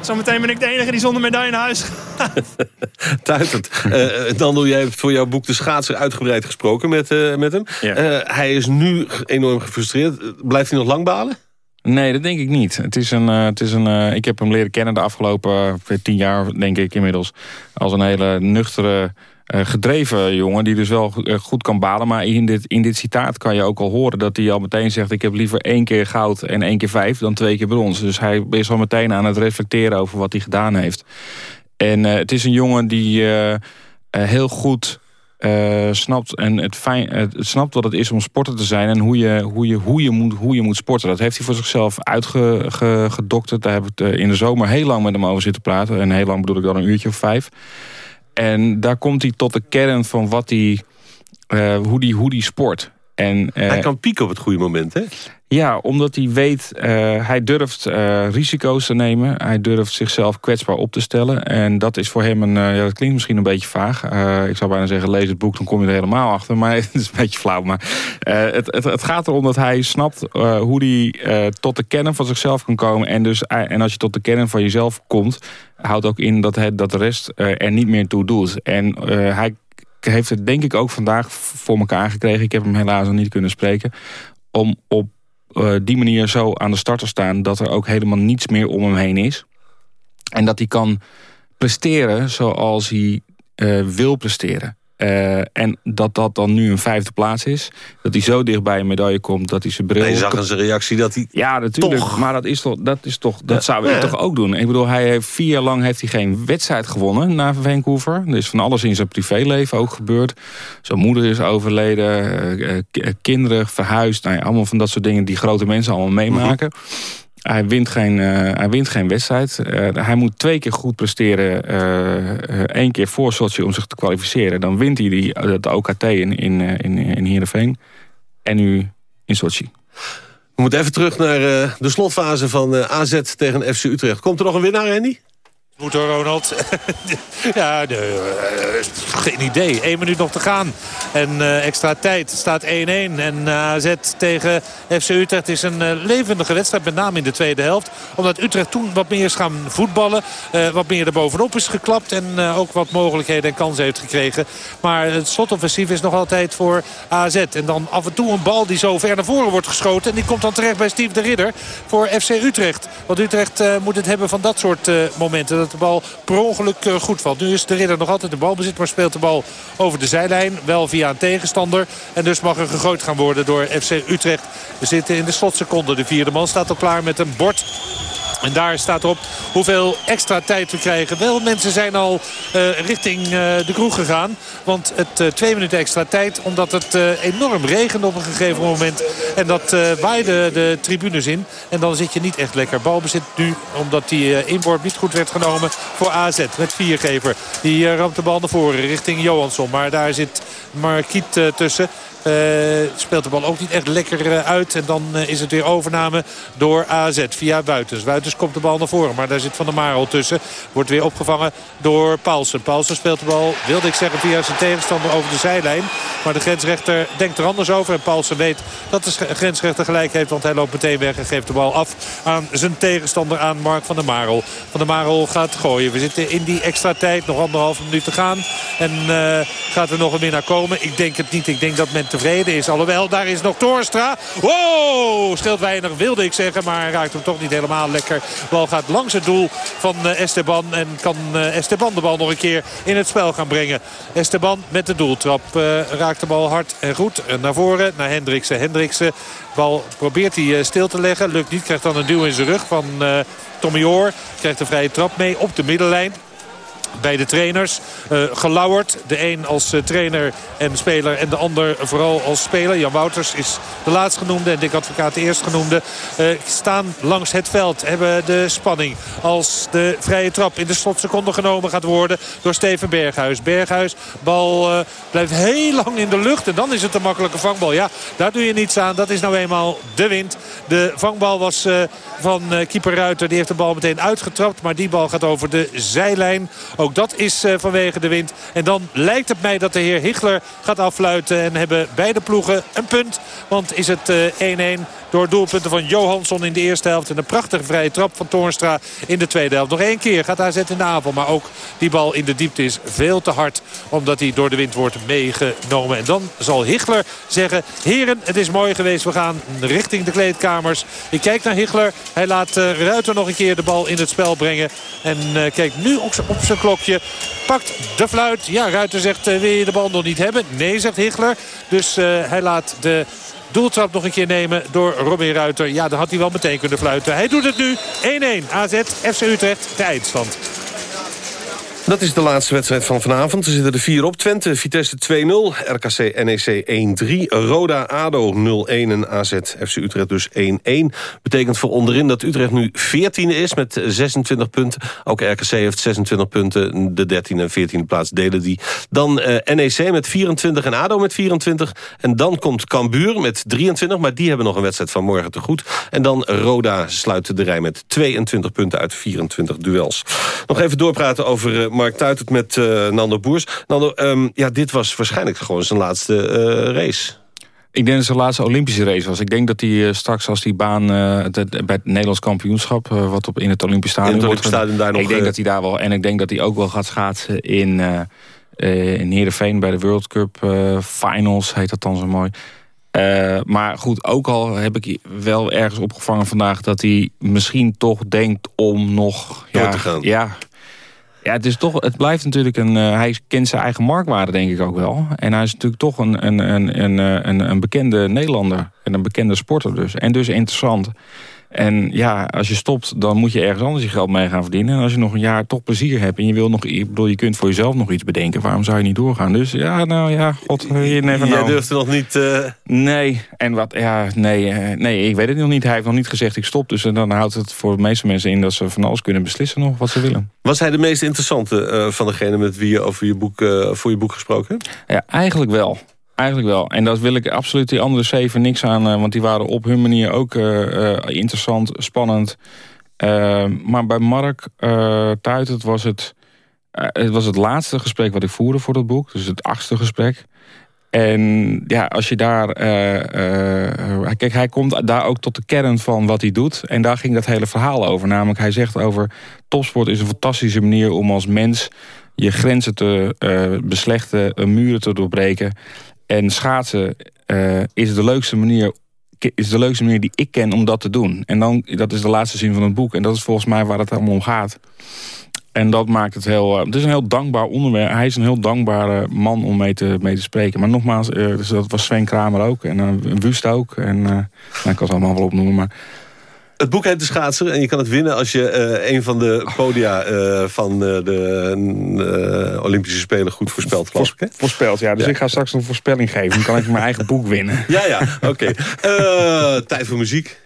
Speaker 19: zometeen ben ik de enige die zonder medaille naar huis gaat. <laughs>
Speaker 11: Tuitend. uh, Nando, jij hebt voor jouw boek De Schaatser uitgebreid gesproken met, uh, met hem. Ja. Uh, hij is nu enorm gefrustreerd. Blijft hij nog lang balen?
Speaker 12: Nee, dat denk ik niet. Het is een, het is een, ik heb hem leren kennen de afgelopen tien jaar, denk ik inmiddels. Als een hele nuchtere gedreven jongen die dus wel goed kan balen. Maar in dit, in dit citaat kan je ook al horen dat hij al meteen zegt... ik heb liever één keer goud en één keer vijf dan twee keer brons. Dus hij is al meteen aan het reflecteren over wat hij gedaan heeft. En het is een jongen die heel goed snapt, en het, fijn, het snapt wat het is om sporter te zijn... en hoe je, hoe, je, hoe, je moet, hoe je moet sporten. Dat heeft hij voor zichzelf uitgedokterd. Daar heb ik in de zomer heel lang met hem over zitten praten. En heel lang bedoel ik dan een uurtje of vijf... En daar komt hij tot de kern van wat hij, uh, hoe die, hoe die sport. En,
Speaker 11: uh, hij kan pieken op het goede moment, hè?
Speaker 12: Ja, omdat hij weet, uh, hij durft uh, risico's te nemen. Hij durft zichzelf kwetsbaar op te stellen. En dat is voor hem een, ja, dat klinkt misschien een beetje vaag. ik zou bijna zeggen, lees het boek, dan kom je er helemaal achter. Maar <laughs> het is een beetje flauw. Maar het, het, het, gaat erom dat hij snapt hoe hij tot de kennen van zichzelf kan komen. En, dus, en als je tot de kennen van jezelf komt, houdt ook in dat, hij, dat de rest er niet meer toe doet. En hij heeft het denk ik ook vandaag voor elkaar gekregen. Ik heb hem helaas nog niet kunnen spreken. Om op uh, die manier zo aan de start te staan... dat er ook helemaal niets meer om hem heen is. En dat hij kan presteren zoals hij uh, wil presteren. Uh, en dat dat dan nu een vijfde plaats is. Dat hij zo dichtbij een medaille komt dat hij zijn bril...
Speaker 11: je zag in zijn reactie dat hij
Speaker 12: Ja, natuurlijk.
Speaker 11: Toch...
Speaker 12: Maar dat is toch... Dat, is toch, dat zou ik ja. toch ook doen. Ik bedoel, hij heeft vier jaar lang heeft hij geen wedstrijd gewonnen na Vancouver. Er is van alles in zijn privéleven ook gebeurd. Zijn moeder is overleden. Uh, kinderen verhuisd. Nou ja, allemaal van dat soort dingen die grote mensen allemaal meemaken. Mm -hmm. Hij wint geen, uh, hij wint geen wedstrijd. Uh, hij moet twee keer goed presteren. Eén uh, keer voor Sochi om zich te kwalificeren. Dan wint hij die, het OKT in, in, in, in Heerenveen. En nu in Sochi.
Speaker 11: We moeten even terug naar de slotfase van AZ tegen FC Utrecht. Komt er nog een winnaar, Andy?
Speaker 13: Moet door Ronald. <laughs> ja, de, uh, geen idee. Eén minuut nog te gaan. En uh, extra tijd staat 1-1. En uh, AZ tegen FC Utrecht is een levendige wedstrijd. Met name in de tweede helft. Omdat Utrecht toen wat meer is gaan voetballen. wat meer erbovenop is geklapt. En ook wat mogelijkheden en kansen heeft gekregen. Maar het slotoffensief is nog altijd voor AZ. En dan af en toe een bal die zo ver naar voren wordt geschoten. En die komt dan terecht bij Steve de Ridder voor FC Utrecht. Want Utrecht moet het hebben van dat soort momenten dat de bal per ongeluk goed valt. Nu is de ridder nog altijd de balbezit, maar speelt de bal over de zijlijn. Wel via een tegenstander. En dus mag er gegooid gaan worden door FC Utrecht. We zitten in de slotseconde. De vierde man staat al klaar met een bord En daar staat erop hoeveel extra tijd we krijgen. Wel, mensen zijn al uh, richting uh, de kroeg gegaan. Want het uh, twee minuten extra tijd. Omdat het enorm regende op een gegeven moment. En dat waaide de tribunes in. En dan zit je niet echt lekker. Balbezit nu, omdat die inworp niet goed werd genomen voor AZ. Met viergever. Die ramt de bal naar voren richting Johansson. Maar daar zit Marquiet tussen. Uh, speelt de bal ook niet echt lekker uh, uit. En dan uh, is het weer overname door AZ via Buitens. Buitens komt de bal naar voren. Maar daar zit Van der Marel tussen. Wordt weer opgevangen door Paulsen. Paulsen speelt de bal, wilde ik zeggen, via zijn tegenstander over de zijlijn. Maar de grensrechter denkt er anders over. En Paulsen weet dat de grensrechter gelijk heeft. Want hij loopt meteen weg en geeft de bal af aan zijn tegenstander. Aan Mark van der Marel. Van der Marel gaat gooien. We zitten in die extra tijd. Nog anderhalve minuut te gaan. En gaat er nog een winnaar komen? Ik denk het niet. Ik denk dat men tevreden is. Alhoewel, daar is nog Torstra. Wow, scheelt weinig wilde ik zeggen. Maar raakt hem toch niet helemaal lekker. De bal gaat langs het doel van eh, Esteban. En kan eh, Esteban de bal nog een keer in het spel gaan brengen. Esteban met de doeltrap uh, raakt de bal hard en goed naar voren. Naar Hendriksen. Hendriksen bal probeert hij stil te leggen. Lukt niet. Krijgt dan een duw in zijn rug van Tommy Oor. Krijgt een vrije trap mee op de middenlijn bij de trainers. Uh, gelauwerd. De een als uh, trainer en speler en de ander vooral als speler. Jan Wouters is de laatst genoemde en Dick Advocaat de eerst genoemde. Uh, staan langs het veld. Hebben de spanning als de vrije trap in de slotseconde genomen gaat worden door Steven Berghuis. Berghuis, bal blijft heel lang in de lucht en dan is het een makkelijke vangbal. Ja, daar doe je niets aan. Dat is nou eenmaal de wind. De vangbal was van keeper Ruiter. Die heeft de bal meteen uitgetrapt. Maar die bal gaat over de zijlijn. Ook dat is uh, vanwege de wind. En dan lijkt het mij dat de heer Hichler gaat affluiten. En hebben beide ploegen een punt. Want is het 1-1 uh, door doelpunten van Johansson in de eerste helft. En een prachtige vrije trap van Toornstra in de tweede helft. Nog één keer gaat AZ in de avond. Maar ook die bal in de diepte is veel te hard. Omdat hij door de wind wordt meegenomen. En dan zal Hichler zeggen. Heren, het is mooi geweest. We gaan richting de kleedkamers. Ik kijk naar Hichler. Hij laat uh, Ruiter nog een keer de bal in het spel brengen. En kijkt nu op zijn Pakt de fluit. Ja, Ruiter zegt, uh, wil je de bal nog niet hebben? Nee, zegt Hichler. Dus hij laat de doeltrap nog een keer nemen door Robin Ruiter. Ja, dan had hij wel meteen kunnen fluiten. Hij doet het nu. 1-1. AZ, FC Utrecht, de eindstand.
Speaker 11: Dat is de laatste wedstrijd van vanavond. Er zitten er vier op. Twente, Vitesse 2-0. RKC, NEC 1-3. Roda, ADO 0-1 en AZ, FC Utrecht dus 1-1. Betekent voor onderin dat Utrecht nu 14e is met 26 punten. Ook RKC heeft 26 punten. De 13e en 14e plaats delen die. Dan eh, NEC met 24 en ADO met 24. En dan komt Cambuur met 23. Maar die hebben nog een wedstrijd van morgen te goed. En dan Roda sluit de rij met 22 punten uit 24 duels. Nog even doorpraten over... Uh, Mark Tuitert met uh, Nando Boers. Nando, um, ja, dit was waarschijnlijk gewoon zijn laatste uh, race.
Speaker 12: Ik denk dat het zijn laatste Olympische race was. Ik denk dat hij uh, straks als die baan uh, het, bij het Nederlands kampioenschap... Uh, wat op, in het Olympisch Stadion
Speaker 11: in het Olympisch Stadion daar nog...
Speaker 12: Ik denk dat hij daar wel... En ik denk dat hij ook wel gaat schaatsen in, in Heerenveen... bij de World Cup Finals, heet dat dan zo mooi. maar goed, ook al heb ik wel ergens opgevangen vandaag... dat hij misschien toch denkt om nog...
Speaker 11: Door ja, te gaan.
Speaker 12: Ja, ja, het, is toch, het blijft natuurlijk een... Uh, hij kent zijn eigen marktwaarde, denk ik ook wel. En hij is natuurlijk toch een, een, een, een, een, een bekende Nederlander. En een bekende sporter dus. En dus interessant. En ja, als je stopt, dan moet je ergens anders je geld mee gaan verdienen. En als je nog een jaar toch plezier hebt en je wil nog... Ik bedoel, je kunt voor jezelf nog iets bedenken. Waarom zou je niet doorgaan? Dus ja, nou ja, god, je never
Speaker 11: Jij durft er nog niet... Uh...
Speaker 12: Nee, en wat, ja, nee, uh, nee, ik weet het nog niet. Hij heeft nog niet gezegd, ik stop. Dus dan houdt het voor de meeste mensen in dat ze van alles kunnen beslissen nog wat ze willen.
Speaker 11: Was hij de meest interessante uh, van degene met wie je over je boek, voor je boek gesproken hebt?
Speaker 12: Ja, eigenlijk wel. Eigenlijk wel. En dat wil ik absoluut die andere zeven niks aan. want die waren op hun manier ook interessant, spannend. maar bij Mark uh, was het... het was het laatste gesprek wat ik voerde voor dat boek. Dus het achtste gesprek. En ja, als je daar... kijk, hij komt daar ook tot de kern van wat hij doet. En daar ging dat hele verhaal over. Namelijk, hij zegt over... topsport is een fantastische manier om als mens... je grenzen te beslechten, muren te doorbreken... En schaatsen uh, is de leukste manier is de leukste manier die ik ken om dat te doen. En dan, dat is de laatste zin van het boek. En dat is volgens mij waar het allemaal om gaat. En dat maakt het heel... Uh, het is een heel dankbaar onderwerp. Hij is een heel dankbare man om mee te, mee te spreken. Maar nogmaals, uh, dus dat was Sven Kramer ook. En Wust ook. En nou, ik kan het allemaal wel opnoemen. Maar
Speaker 11: Het boek heet De Schaatser en je kan het winnen als je uh, een van de podia uh, van de Olympische Spelen goed voorspelt. Geloof ik,
Speaker 12: Voorspeld, ja. Dus ik ga straks een voorspelling geven. Dan kan ik mijn eigen boek winnen. <laughs>
Speaker 11: Ja, ja, oké. tijd voor muziek.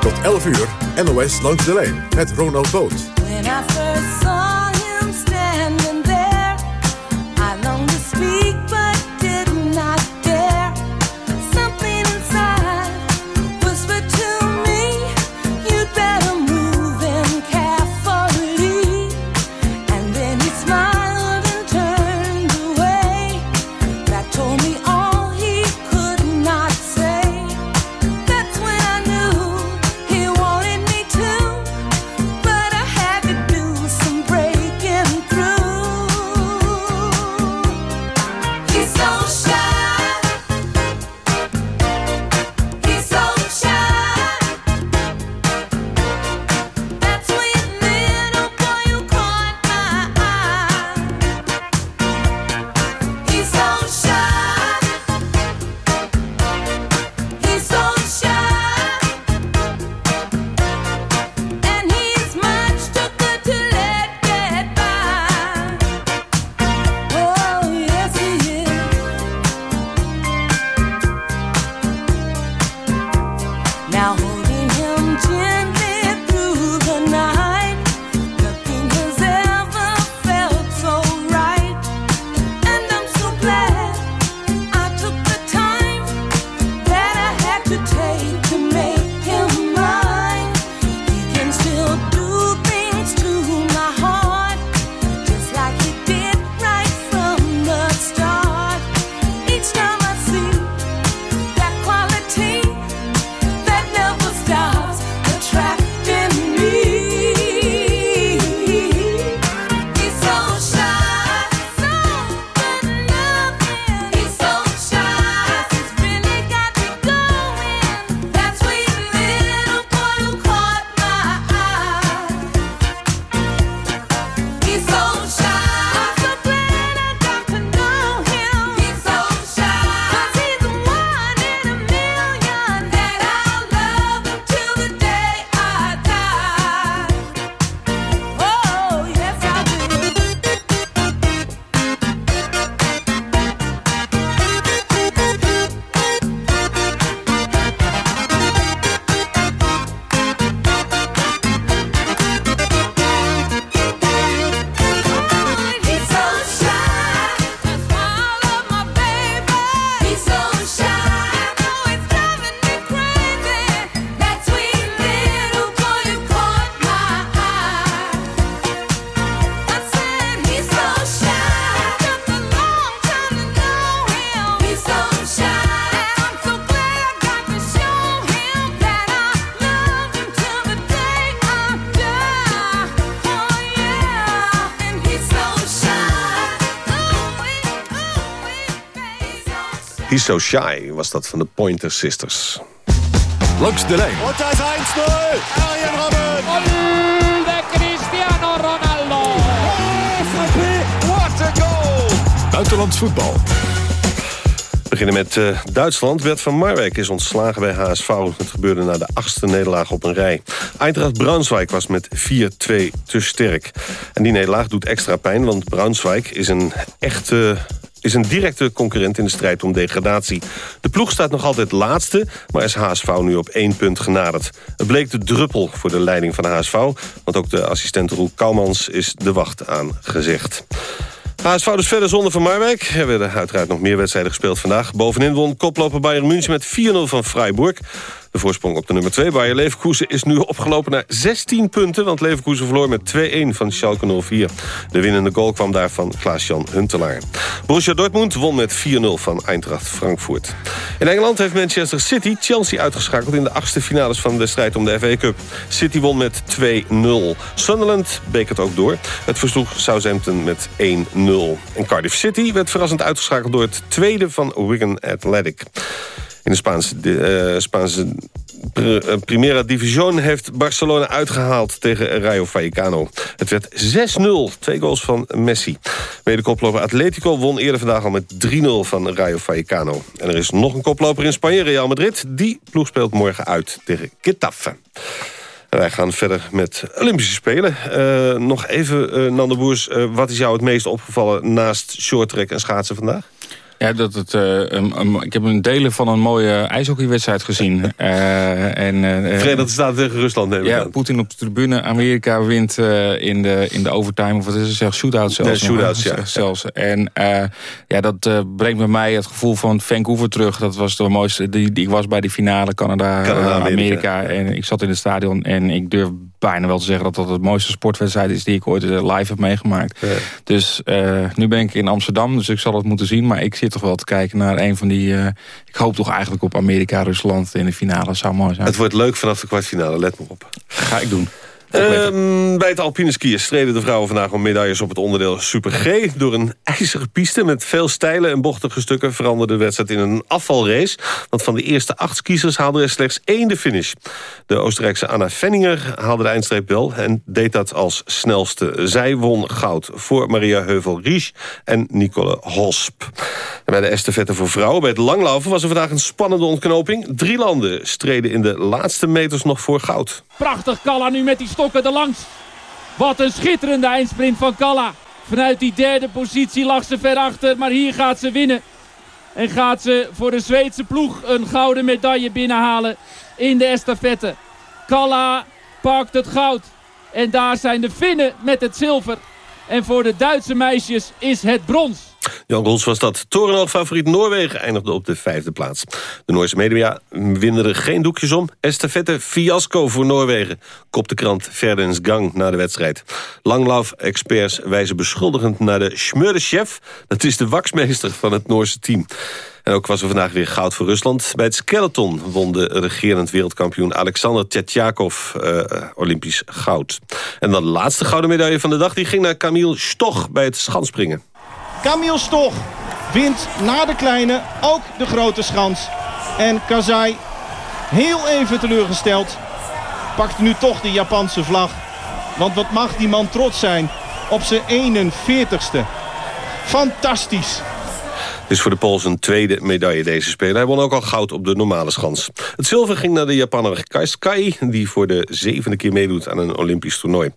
Speaker 20: Tot 11 uur, NOS langs de lijn met Ronald Boot.
Speaker 11: So Shy was dat van de Pointer Sisters.
Speaker 20: Langs de lijn.
Speaker 21: Und das 1-0. Arjen Robben. Goal de Cristiano Ronaldo.
Speaker 20: What a goal. Buitenlands voetbal.
Speaker 11: We beginnen met uh, Duitsland. Bert van Marwijk is ontslagen bij HSV. Het gebeurde na de achtste nederlaag op een rij. Eintracht Braunschweig was met 4-2 te sterk. En die nederlaag doet extra pijn, want Braunschweig is een echte is een directe concurrent in de strijd om degradatie. De ploeg staat nog altijd laatste, maar is HSV nu op één punt genaderd. Het bleek de druppel voor de leiding van de HSV... want ook de assistent Roel Kouwmans is de wacht aangezegd. HSV dus verder zonder Van Marwijk. Er werden uiteraard nog meer wedstrijden gespeeld vandaag. Bovenin won koploper Bayern München met 4-0 van Freiburg. De voorsprong op de nummer 2, Bayer Leverkusen, is nu opgelopen naar 16 punten... want Leverkusen verloor met 2-1 van Schalke 04. De winnende goal kwam daar van Klaas-Jan Huntelaar. Borussia Dortmund won met 4-0 van Eintracht Frankfurt. In Engeland heeft Manchester City Chelsea uitgeschakeld... in de achtste finales van de strijd om de FA Cup. City won met 2-0. Sunderland beek het ook door. Het versloeg Southampton met 1-0. En Cardiff City werd verrassend uitgeschakeld... door het tweede van Wigan Athletic. In de Spaanse, de, uh, Spaanse pr Primera Division heeft Barcelona uitgehaald tegen Rayo Vallecano. Het werd 6-0, twee goals van Messi. Medekoploper Atletico won eerder vandaag al met 3-0 van Rayo Vallecano. En er is nog een koploper in Spanje, Real Madrid. Die ploeg speelt morgen uit tegen Getafe. En wij gaan verder met Olympische Spelen. Uh, nog even, uh, Nando Boers, wat is jou het meest opgevallen... naast shorttrack en schaatsen vandaag?
Speaker 12: Ja, dat het, uh, um, um, ik heb een delen van een mooie ijshockeywedstrijd gezien. Uh, <laughs> en, uh,
Speaker 11: Verenigde Staten tegen Rusland nemen
Speaker 12: Ja, Poetin op de tribune. Amerika wint in, de, in de overtime. Of wat is het? Zeg, shootout zelfs.
Speaker 11: Nee, shootouts, ja.
Speaker 12: Zelfs. En ja, dat brengt bij mij het gevoel van Vancouver terug. Dat was de mooiste. Die, die, ik was bij die finale Canada,
Speaker 11: Canada
Speaker 12: Amerika. Amerika. En ik zat in het stadion en ik durf bijna wel te zeggen dat dat het mooiste sportwedstrijd is die ik ooit live heb meegemaakt. Ja. Dus uh, nu ben ik in Amsterdam, dus ik zal het moeten zien. Maar ik zit toch wel te kijken naar een van die... Uh, ik hoop toch eigenlijk op Amerika-Rusland in de finale. zou mooi zijn.
Speaker 11: Het wordt leuk vanaf de kwartfinale, let maar op.
Speaker 12: Ga ik doen.
Speaker 11: Um, bij het alpine skiën streden de vrouwen vandaag om medailles op het onderdeel Super G. Door een ijzeren piste met veel steile en bochtige stukken... veranderde de wedstrijd in een afvalrace. Want van de eerste acht skiers haalde er slechts één de finish. De Oostenrijkse Anna Fenninger haalde de eindstreep wel... en deed dat als snelste. Zij won goud voor Maria Heuvel-Ries en Nicole Hosp. En bij de estafette voor vrouwen, bij het langlaufen... was er vandaag een spannende ontknoping. Drie landen streden in de laatste meters nog voor goud.
Speaker 6: Prachtig Kalla nu met die stokken erlangs. Wat een schitterende eindsprint van Kalla. Vanuit die derde positie lag ze ver achter, maar hier gaat ze winnen. En gaat ze voor de Zweedse ploeg een gouden medaille binnenhalen in de estafette. Kalla pakt het goud. En daar zijn de Finnen met het zilver. En voor de Duitse meisjes is het brons.
Speaker 11: Jan Gols was dat. Torenhoog favoriet Noorwegen eindigde op de vijfde plaats. De Noorse media winnen er geen doekjes om. Estafette fiasco voor Noorwegen, kopt de krant Verdens Gang na de wedstrijd. Langlauf-experts wijzen beschuldigend naar de Schmurre-chef. Dat is de waksmeester van het Noorse team. En ook was er vandaag weer goud voor Rusland. Bij het skeleton won de regerend wereldkampioen Alexander Tjetjakov uh, Olympisch goud. En dan de laatste gouden medaille van de dag... die ging naar Camille Stoch bij het schanspringen.
Speaker 22: Camille Stoch wint na de kleine ook de grote schans. En Kazai, heel even teleurgesteld, pakt nu toch de Japanse vlag. Want wat mag die man trots zijn op zijn 41ste. Fantastisch.
Speaker 11: Is voor de Pool zijn tweede medaille deze Spelen. Hij won ook al goud op de normale schans. Het zilver ging naar de Japaner Kai, die voor de zevende keer meedoet aan een Olympisch toernooi.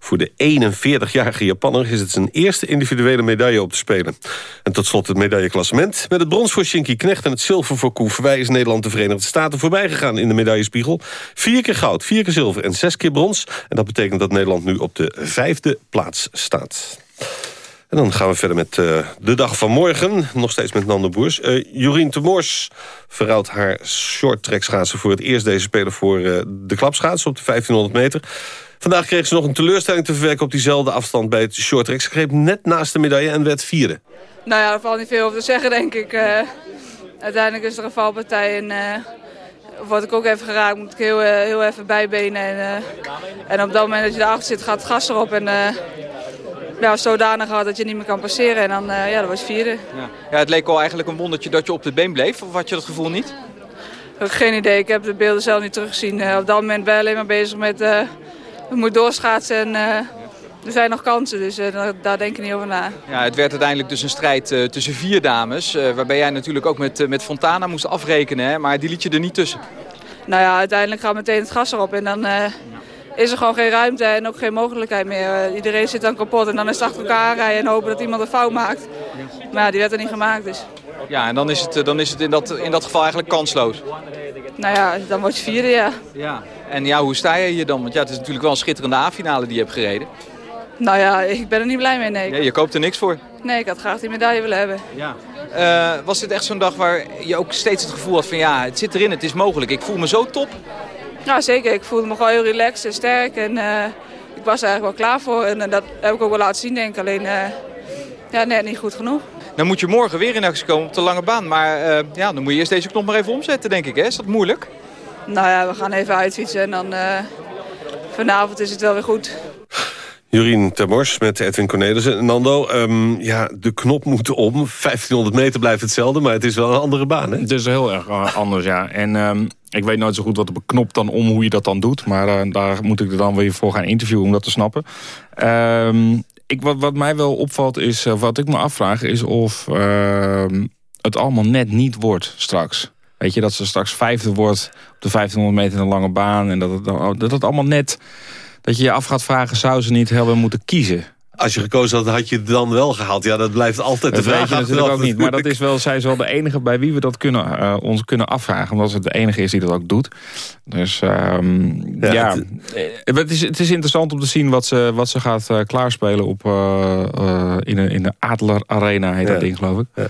Speaker 11: Voor de 41-jarige Japanner is het zijn eerste individuele medaille op te spelen. En tot slot het medailleklassement. Met het brons voor Shinky Knecht en het zilver voor Koen Verwij... is Nederland de Verenigde Staten voorbij gegaan in de medaillespiegel. Vier keer goud, vier keer zilver en zes keer brons. En dat betekent dat Nederland nu op de vijfde plaats staat. En dan gaan we verder met uh, de dag van morgen. Nog steeds met Nando Boers. Uh, Jorien Temors verruilt haar short-track schaatsen... voor het eerst deze speler voor uh, de klapschaatsen op de 1500 meter. Vandaag kreeg ze nog een teleurstelling te verwerken op diezelfde afstand bij het short-track. Ze greep net naast de medaille en werd vierde.
Speaker 23: Nou ja, er valt niet veel over te zeggen, denk ik. uiteindelijk is er een valpartij en... Word ik ook even geraakt, moet ik heel, heel even bijbenen. En, en op dat moment dat je erachter zit, gaat het gas erop. En ja, zodanig hard dat je niet meer kan passeren. En dan, uh, ja, dat was vierde.
Speaker 4: Ja. ja, het leek al eigenlijk een wondertje dat je op de been bleef. Of had je dat gevoel niet?
Speaker 23: Geen idee. Ik heb de beelden zelf niet teruggezien. Uh, op dat moment ben ik alleen maar bezig met... Uh, we moeten doorschaatsen en er zijn nog kansen. Dus daar denk ik niet over na.
Speaker 4: Ja, het werd uiteindelijk dus een strijd tussen vier dames. waarbij jij natuurlijk ook met, met Fontana moest afrekenen. Hè? Maar die liet je er niet tussen.
Speaker 23: Nou ja, uiteindelijk gaat meteen het gas erop. En dan is er gewoon geen ruimte en ook geen mogelijkheid meer. Uh, iedereen zit dan kapot en dan is het achter elkaar rijden en hopen dat iemand een fout maakt. Maar ja, die werd er niet gemaakt dus.
Speaker 4: Ja, en dan is het, dan is het in, dat, in dat geval eigenlijk kansloos.
Speaker 23: Nou ja, dan word je vierde, ja.
Speaker 4: ja. En ja, hoe sta je hier dan? Want ja, het is natuurlijk wel een schitterende A-finale die je hebt gereden.
Speaker 23: Nou ja, ik ben er niet blij mee, nee.
Speaker 4: nee je koopt er niks voor?
Speaker 23: Nee, ik had graag die medaille willen hebben.
Speaker 4: Ja. Uh, was dit echt zo'n dag waar je ook steeds het gevoel had van ja, het zit erin, het is mogelijk. Ik voel me zo top.
Speaker 23: Ja, zeker. Ik voelde me gewoon heel relaxed en sterk. En uh, ik was er eigenlijk wel klaar voor. En, en, dat heb ik ook wel laten zien, denk ik. Alleen, uh, ja, net niet goed genoeg.
Speaker 4: Dan moet je morgen weer in actie komen op de lange baan. Maar uh, ja, dan moet je eerst deze knop maar even omzetten, denk ik. Hè? Is dat moeilijk?
Speaker 23: Nou ja, we gaan even uitfietsen en dan vanavond is het wel weer goed.
Speaker 11: Jurien Termors met Edwin Cornelissen. Nando, um, ja, de knop moet om. 1500 meter blijft hetzelfde, maar het is wel een andere baan. Hè?
Speaker 12: Het is heel erg anders, ja. En um, ik weet nooit zo goed wat op een knop dan om, hoe je dat dan doet. Maar uh, daar moet ik er dan weer voor gaan interviewen om dat te snappen. Um, ik, wat, wat mij wel opvalt is, uh, wat ik me afvraag, is of het allemaal net niet wordt straks. Weet je, dat ze straks vijfde wordt op de 1500 meter een lange baan. En dat het, dat het allemaal net dat je je af gaat vragen... zou ze niet hebben moeten kiezen?
Speaker 11: Als je gekozen had, had je het dan wel gehaald. Ja, dat blijft altijd de
Speaker 12: dat
Speaker 11: vraag.
Speaker 12: weet je natuurlijk ook niet. Maar dat is wel, zij is wel de enige bij wie we dat kunnen, uh, ons kunnen afvragen. Omdat ze de enige is die dat ook doet. Dus um, ja, ja het, het, is, het is interessant om te zien wat ze, wat ze gaat uh, klaarspelen op, uh, in, de, in de Adler Arena, heet ja. dat ding geloof ik.
Speaker 11: Ja.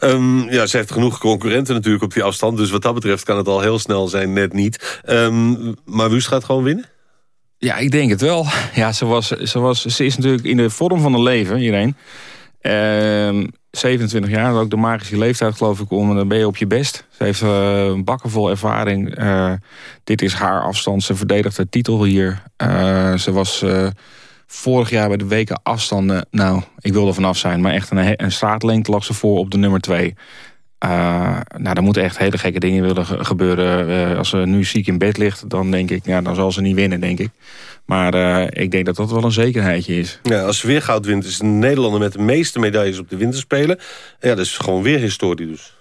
Speaker 11: Um, ja, ze heeft genoeg concurrenten natuurlijk op die afstand. Dus wat dat betreft kan het al heel snel zijn, net niet. Um, maar Wust gaat gewoon winnen?
Speaker 12: Ja, ik denk het wel. <laughs> Ja, ze, was, ze, was, ze is natuurlijk in de vorm van een leven, iedereen. Uh, 27 jaar, ook de magische leeftijd geloof ik, om dan ben je op je best. Ze heeft uh, een bakken vol ervaring. Uh, dit is haar afstand. Ze verdedigt de titel hier. Uh, ze was vorig jaar bij de weken afstanden. Nou, ik wil er vanaf zijn, maar echt een, een straatlengte lag ze voor op de nummer 2. Uh, nou, er moeten echt hele gekke dingen willen gebeuren. Uh, als ze nu ziek in bed ligt, dan denk ik, ja, dan zal ze niet winnen, denk ik. Maar uh, ik denk dat dat wel een zekerheidje is.
Speaker 11: Ja, als ze weer goud wint, is de Nederlander met de meeste medailles op de winterspelen. Ja, dat is gewoon weer historie dus.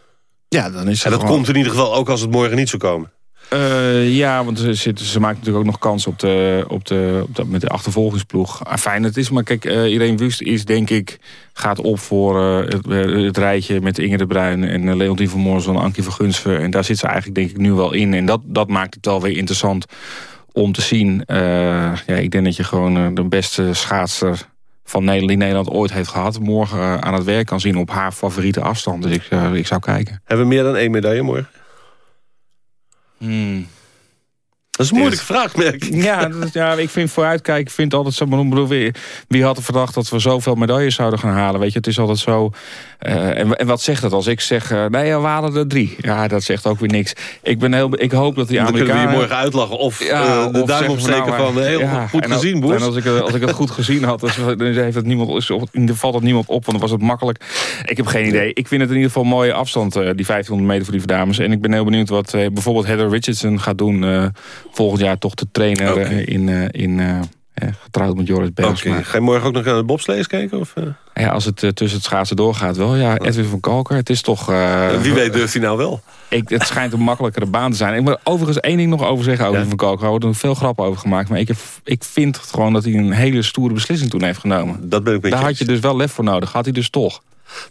Speaker 12: Ja, dan is
Speaker 11: en dat
Speaker 12: gewoon...
Speaker 11: komt in ieder geval ook als het morgen niet zou komen.
Speaker 12: Uh, ja, want ze, zit, ze maakt natuurlijk ook nog kans op de, op de, op de, met de achtervolgingsploeg. Ah, fijn het is, maar kijk, uh, Irene Wust is denk ik... gaat op voor uh, het, rijtje met Inge de Bruin en Leontien van en Ankie van Gunsver. En daar zit ze eigenlijk denk ik nu wel in. En dat, dat maakt het wel weer interessant om te zien. ja, ik denk dat je gewoon de beste schaatser van Nederland, die Nederland ooit heeft gehad... morgen aan het werk kan zien op haar favoriete afstand. Dus ik, ik zou kijken.
Speaker 11: Hebben we meer dan één medaille morgen?
Speaker 12: Hmm.
Speaker 11: Dat is een moeilijke vraag, merk ik.
Speaker 12: Ja, dat, ja, ik vind vooruitkijken, ik vind altijd zo... Bedoel, wie, wie had er verdacht dat we zoveel medailles zouden gaan halen? Weet je, het is altijd zo... Uh, en, en, wat zegt dat als ik zeg, uh, nee, we halen er drie? Ja, dat zegt ook weer niks. Ik, ben heel, ik hoop dat die Amerikanen...
Speaker 11: Dan kunnen we je morgen uitlachen of ja, uh, de of duim opsteken nou, van... heel ja, goed
Speaker 12: en
Speaker 11: gezien,
Speaker 12: Boers. En als ik, als ik het goed gezien had, dan heeft het niemand, valt het niemand op, want dan was het makkelijk. Ik heb geen idee. Ik vind het in ieder geval een mooie afstand, die 1500 meter voor die dames. En ik ben heel benieuwd wat bijvoorbeeld Heather Richardson gaat doen... volgend jaar toch de trainer okay. in... in getrouwd met Joris Bergsma.
Speaker 11: Okay. Ga je morgen ook nog naar de bobslees kijken? Of?
Speaker 12: Ja, als het tussen het schaatsen doorgaat wel. Ja, Edwin van Kalker, het is toch...
Speaker 11: Wie weet durft hij nou wel?
Speaker 12: Ik, het schijnt een makkelijkere baan te zijn. Ik moet overigens één ding nog over zeggen over ja. van Kalker. Er worden veel grappen over gemaakt. Maar ik, heb, ik vind gewoon dat hij een hele stoere beslissing toen heeft genomen.
Speaker 11: Dat ben ik
Speaker 12: Daar had je dus wel lef voor nodig. Had hij dus toch.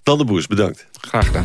Speaker 11: Dan de Boers, bedankt.
Speaker 12: Graag gedaan.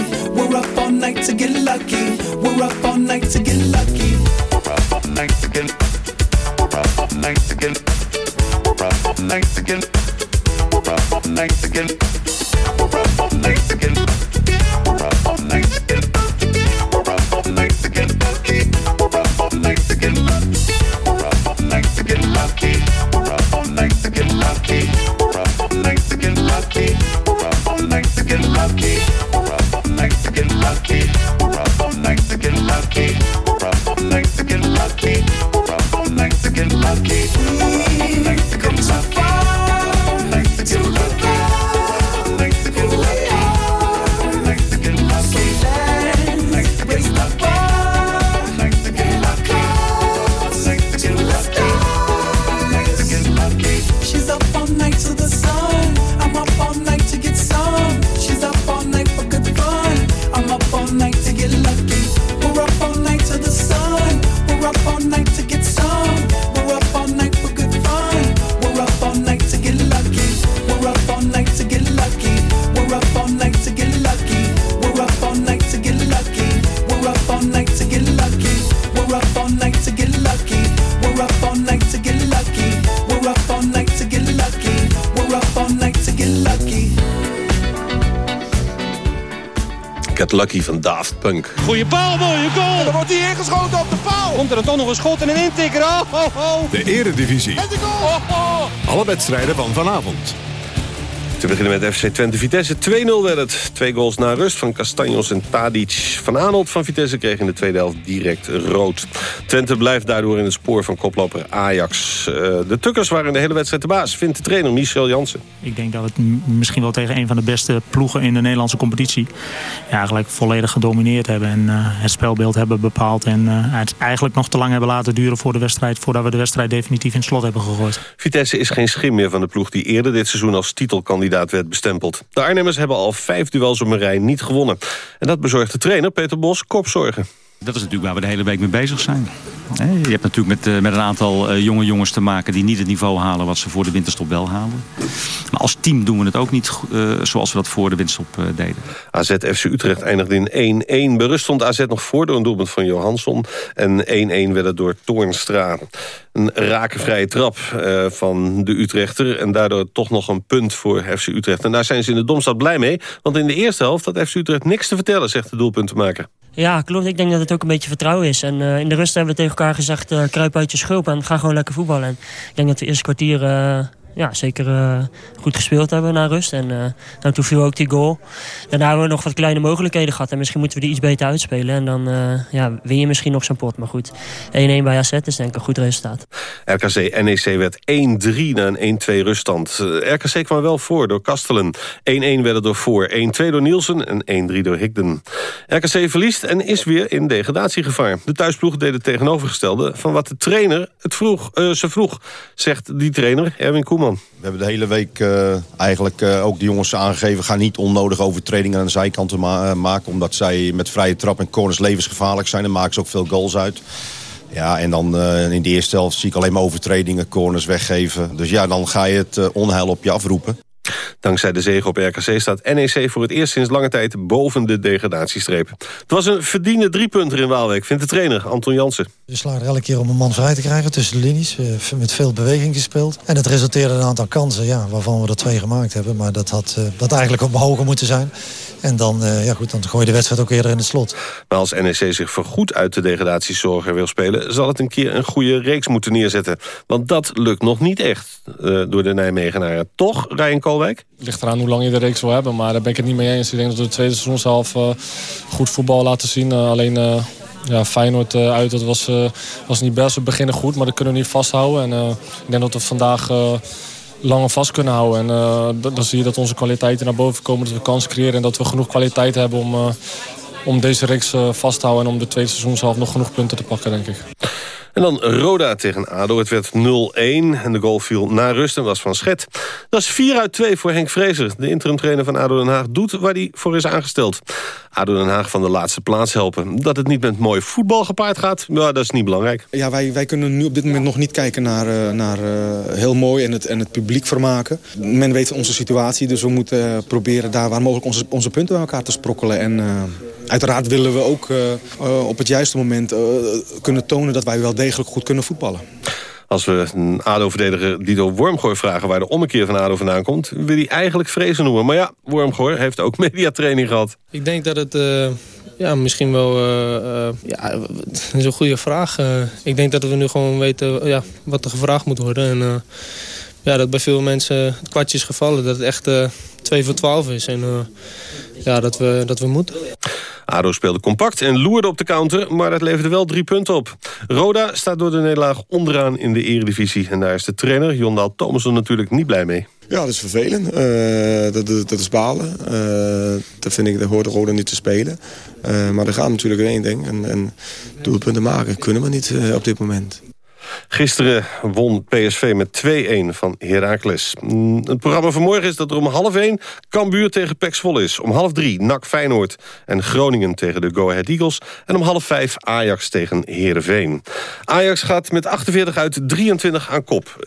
Speaker 24: Lucky
Speaker 11: van Daft Punk.
Speaker 25: Goeie paal, mooie goal. En dan wordt hij ingeschoten op de paal. Komt er dan toch nog een schot en een intikker. Oh, oh, oh.
Speaker 20: De Eredivisie.
Speaker 25: En de goal. Oh, oh.
Speaker 20: Alle wedstrijden van vanavond.
Speaker 11: Te beginnen met FC Twente Vitesse. 2-0 werd het. Twee goals na rust van Castanjos en Tadic. Van Aanholt van Vitesse kreeg in de tweede helft direct rood. Twente blijft daardoor in het spoor van koploper Ajax. Eh, de Tukkers waren de hele wedstrijd de baas, vindt de trainer Michel Jansen.
Speaker 26: Ik denk dat het misschien wel tegen een van de beste ploegen in de Nederlandse competitie... Ja, eigenlijk volledig gedomineerd hebben en eh, het spelbeeld hebben bepaald. En eh, het eigenlijk nog te lang hebben laten duren voor de wedstrijd... voordat we de wedstrijd definitief in het slot hebben gegooid.
Speaker 11: Vitesse is geen schim meer van de ploeg die eerder dit seizoen als titelkandidaat werd bestempeld. De Arnhemmers hebben al vijf duels op een rij niet gewonnen. En dat bezorgt de trainer Peter Bos kopzorgen.
Speaker 27: Dat is natuurlijk waar we de hele week mee bezig zijn. Je hebt natuurlijk met, eh, met een aantal eh, jonge jongens te maken... die niet het niveau halen wat ze voor de winterstop wel halen. Maar als team doen we het ook niet eh, zoals we dat voor de winterstop deden.
Speaker 11: AZ FC Utrecht eindigde in 1-1. Berust stond AZ nog voor door een doelpunt van Johansson. En 1-1 werd het door Toornstra. Een rakenvrije trap van de Utrechter. En daardoor toch nog een punt voor FC Utrecht. En daar zijn ze in de Domstad blij mee. Want in de eerste helft had FC Utrecht niks te vertellen, zegt de doelpuntenmaker.
Speaker 28: Ja, klopt. Ik denk dat het ook een beetje vertrouwen is. En eh, in de rust hebben we tegen elkaar gezegd... eh, kruip uit je schulp en ga gewoon lekker voetballen. En ik denk dat we eerste kwartier eh, ja, zeker eh, goed gespeeld hebben na rust. En nou, toen viel ook die goal. Daarna hebben we nog wat kleine mogelijkheden gehad. En misschien moeten we die iets beter uitspelen. En dan eh, ja, win je misschien nog zo'n pot. Maar goed, 1-1 bij AZ is denk ik een goed resultaat.
Speaker 11: RKC NEC werd 1-3 na een 1-2 ruststand. RKC kwam wel voor door Kastelen. 1-1 werd het door voor. 1-2 door Nielsen en 1-3 door Higden. RKC verliest en is weer in degradatiegevaar. De thuisploeg deed het tegenovergestelde van wat de trainer het vroeg, ze vroeg. Zegt die trainer, Erwin Koeman.
Speaker 29: We hebben de hele week eh, eigenlijk eh, ook de jongens aangegeven... ga niet onnodig overtredingen aan de zijkanten eh, maken... omdat zij met vrije trap en corners levensgevaarlijk zijn. En maken ze ook veel goals uit. Ja, en dan in de eerste helft zie ik alleen maar overtredingen, corners weggeven. Dus ja, dan ga je het onheil op je afroepen.
Speaker 11: Dankzij de zege op RKC staat NEC voor het eerst sinds lange tijd boven de degradatiestreep. Het was een verdiende driepunter in Waalwijk, vindt de trainer Anton Jansen.
Speaker 30: We slagen er elke keer om een man vrij te krijgen tussen de linies. Hebben met veel beweging gespeeld. En het resulteerde in een aantal kansen, ja, waarvan we er twee gemaakt hebben. Maar dat had eh, dat eigenlijk op hoger moeten zijn. En dan, eh, ja goed, dan gooi je de wedstrijd ook eerder in het slot.
Speaker 11: Maar als NEC zich voorgoed uit de degradatiezorger wil spelen... zal het een keer een goede reeks moeten neerzetten. Want dat lukt nog niet echt eh, door de Nijmegenaren. Toch, Ryan Koolwijk?
Speaker 31: ligt eraan hoe lang je de reeks wil hebben. Maar daar ben ik het niet mee eens. Ik denk dat we de tweede seizoenshelft uh, goed voetbal laten zien. Uh, alleen uh, ja, Feyenoord uit, dat was, was niet best. We beginnen goed, maar dat kunnen we niet vasthouden. En ik denk dat we vandaag langer vast kunnen houden. En dan zie je dat onze kwaliteiten naar boven komen. Dat we kansen creëren en dat we genoeg kwaliteit hebben om, om deze reeks vast te houden. En om de tweede seizoenshelft nog genoeg punten te pakken, denk ik.
Speaker 11: En dan Roda tegen ADO. Het werd 0-1 en de goal viel na rust en was van Schet. Dat is 4 uit 2 voor Henk Vrezer. De interimtrainer van ADO Den Haag doet waar hij voor is aangesteld. ADO Den Haag van de laatste plaats helpen. Dat het niet met mooi voetbal gepaard gaat, nou, dat is niet belangrijk.
Speaker 32: Ja, wij, wij kunnen nu op dit moment nog niet kijken naar, uh, naar uh, heel mooi en het, en het publiek vermaken. Men weet onze situatie, dus we moeten uh, proberen daar waar mogelijk onze, onze punten bij elkaar te sprokkelen. En uiteraard willen we ook op het juiste moment kunnen tonen dat wij wel degelijk goed kunnen voetballen.
Speaker 11: Als we een ADO-verdediger Dido Wormgoor vragen... waar de ommekeer van ADO vandaan komt... wil hij eigenlijk vrezen noemen. Maar ja, Wormgoor heeft ook <laughs> mediatraining gehad.
Speaker 33: Ik denk dat het... Uh, ja, misschien wel... Uh, uh, ja, dat is een goede vraag. ik denk dat we nu gewoon weten ja, wat er gevraagd moet worden. En ja, dat bij veel mensen het kwartje is gevallen. Dat het echt 2 voor 12 is. En ja, dat we, dat we moeten.
Speaker 11: ADO speelde compact en loerde op de counter, maar dat leverde wel drie punten op. Roda staat door de nederlaag onderaan in de eredivisie. En daar is de trainer, Jondaal Thomason, natuurlijk niet blij mee.
Speaker 34: Ja, dat is vervelend. Uh, dat, dat, dat, is balen. Uh, dat vind ik, dat hoort Roda niet te spelen. Uh, maar er gaat natuurlijk één ding. En, en doelpunten maken kunnen we niet op dit moment.
Speaker 11: Gisteren won PSV met 2-1 van Heracles. Mm, het programma van morgen is dat er om half 1 Cambuur tegen Pek is. Om half 3 NAC Feyenoord en Groningen tegen de Go Ahead Eagles. En om half 5 Ajax tegen Heerenveen. Ajax gaat met 48 uit 23 aan kop.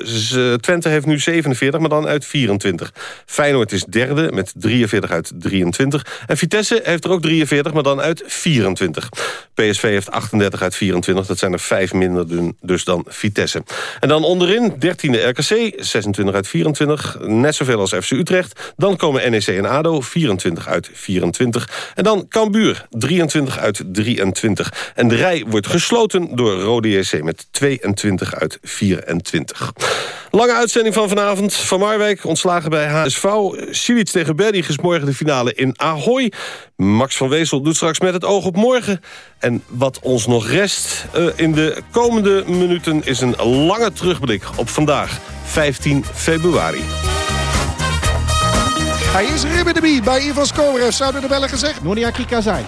Speaker 11: Twente heeft nu 47, maar dan uit 24. Feyenoord is derde met 43 uit 23. En Vitesse heeft er ook 43, maar dan uit 24. PSV heeft 38 uit 24, dat zijn er 5 minder dus dan Vitesse. En dan onderin 13e RKC, 26 uit 24. Net zoveel als FC Utrecht. Dan komen NEC en ADO, 24 uit 24. En dan Cambuur, 23 uit 23. En de rij wordt gesloten door Rode JC met 22 uit 24. Lange uitzending van vanavond. Van Marwijk ontslagen bij HSV. Silic tegen Berdig is morgen de finale in Ahoy. Max van Wezel doet straks met het oog op morgen. En wat ons nog rest uh, in de komende minuten... is een lange terugblik op vandaag, 15 februari.
Speaker 16: Hij is Ribbedebi bij Ivan Skorev, zouden de bellen gezegd.
Speaker 22: Noria Kikazai.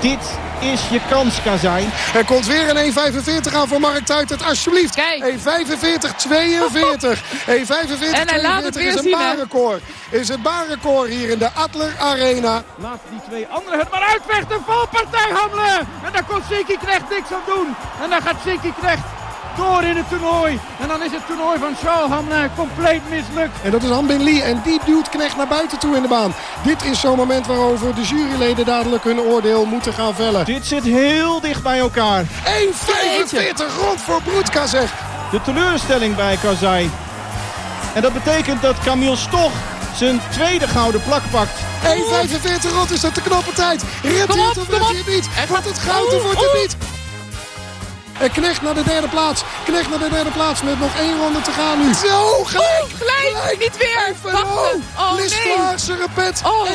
Speaker 22: Dit is je kans, Kazai.
Speaker 16: Er komt weer een 1.45 aan voor Mark Tuitert, alsjeblieft. 1.45, 42. 1.45,
Speaker 23: En hij laat het
Speaker 16: is een baanrecord. Is het baanrecord hier in de Adler Arena.
Speaker 6: Laat die twee anderen het maar uitvechten. Valpartij Hamle. En daar kon Sinky Knecht niks aan doen. En dan gaat Sinky Knecht door in het toernooi. En dan is het toernooi van Charles Hamlin compleet mislukt.
Speaker 16: En dat is Han Bin Lee en die duwt Knecht naar buiten toe in de baan. Dit is zo'n moment waarover de juryleden dadelijk hun oordeel moeten gaan vellen.
Speaker 22: Dit zit heel dicht bij elkaar.
Speaker 16: 1.45 rond voor Broedka zeg.
Speaker 22: De teleurstelling bij Kazai. En dat betekent dat Camille Stoch zijn tweede gouden plak pakt.
Speaker 16: 1.45 rond is dat de knappe tijd. Redt hij het of redt hij het niet? Wordt het goud of wordt het niet? En Knecht naar de derde plaats. Knecht naar de derde plaats met nog één ronde te gaan nu. Zo, gelijk!
Speaker 23: gelijk, niet weer.
Speaker 16: Even,
Speaker 23: Wachten. Oh,
Speaker 16: Lis
Speaker 23: nee.
Speaker 16: Repet.
Speaker 23: Oh.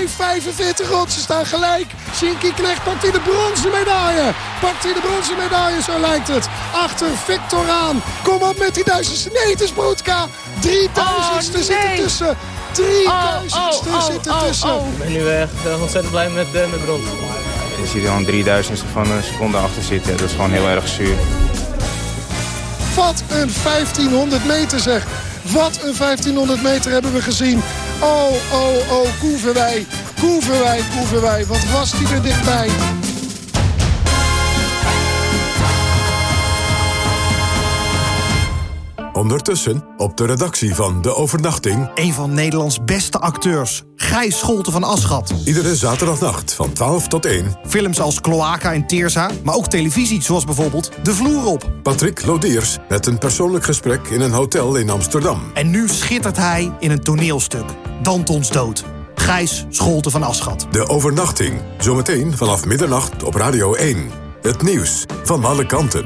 Speaker 16: 1,45 rond. Ze staan gelijk. Shinky Knecht pakt hij de bronzen medaille. Pakt hij de bronzen medaille, zo lijkt het. Achter Victor aan. Kom op met die duizendste. Nee, het is Broedka. Drie duizendste
Speaker 23: Oh,
Speaker 16: zitten
Speaker 23: nee.
Speaker 16: tussen. Drie
Speaker 23: Oh,
Speaker 16: duizendste
Speaker 23: oh, oh,
Speaker 16: zitten
Speaker 23: oh,
Speaker 16: tussen.
Speaker 23: oh.
Speaker 18: Ik ben nu echt eh, ontzettend blij met, uh, met brons. Je ziet er al een drieduizendste van een seconde achter zitten. Dat is gewoon heel erg zuur.
Speaker 16: Wat een 1500 meter zeg. Wat een 1500 meter hebben we gezien. Oh, oh, oh, Koeverwij. Koeverwij, Koeverwij. Wat was die er dichtbij.
Speaker 20: Ondertussen op de redactie van De Overnachting...
Speaker 35: Een van Nederlands beste acteurs, Gijs Scholte van Aschat.
Speaker 20: iedere zaterdagnacht van 12 tot 1...
Speaker 35: Films als Cloaca en Teersa, maar ook televisie zoals bijvoorbeeld De Vloer op.
Speaker 20: Patrick Lodiers met een persoonlijk gesprek in een hotel in Amsterdam.
Speaker 35: En nu schittert hij in een toneelstuk, Dantons Dood. Gijs Scholte van Aschat.
Speaker 20: De Overnachting, zometeen vanaf middernacht op Radio 1. Het nieuws van alle kanten.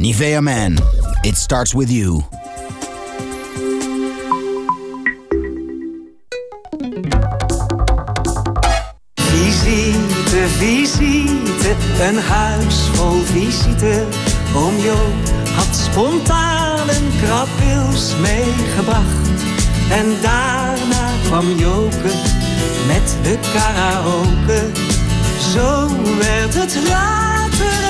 Speaker 36: Nivea Man, it starts with you.
Speaker 37: Visite, visite, een huis vol visite. Oom Joop had spontaan een krabwils meegebracht. En daarna kwam Joke met de karaoke. Zo werd het later.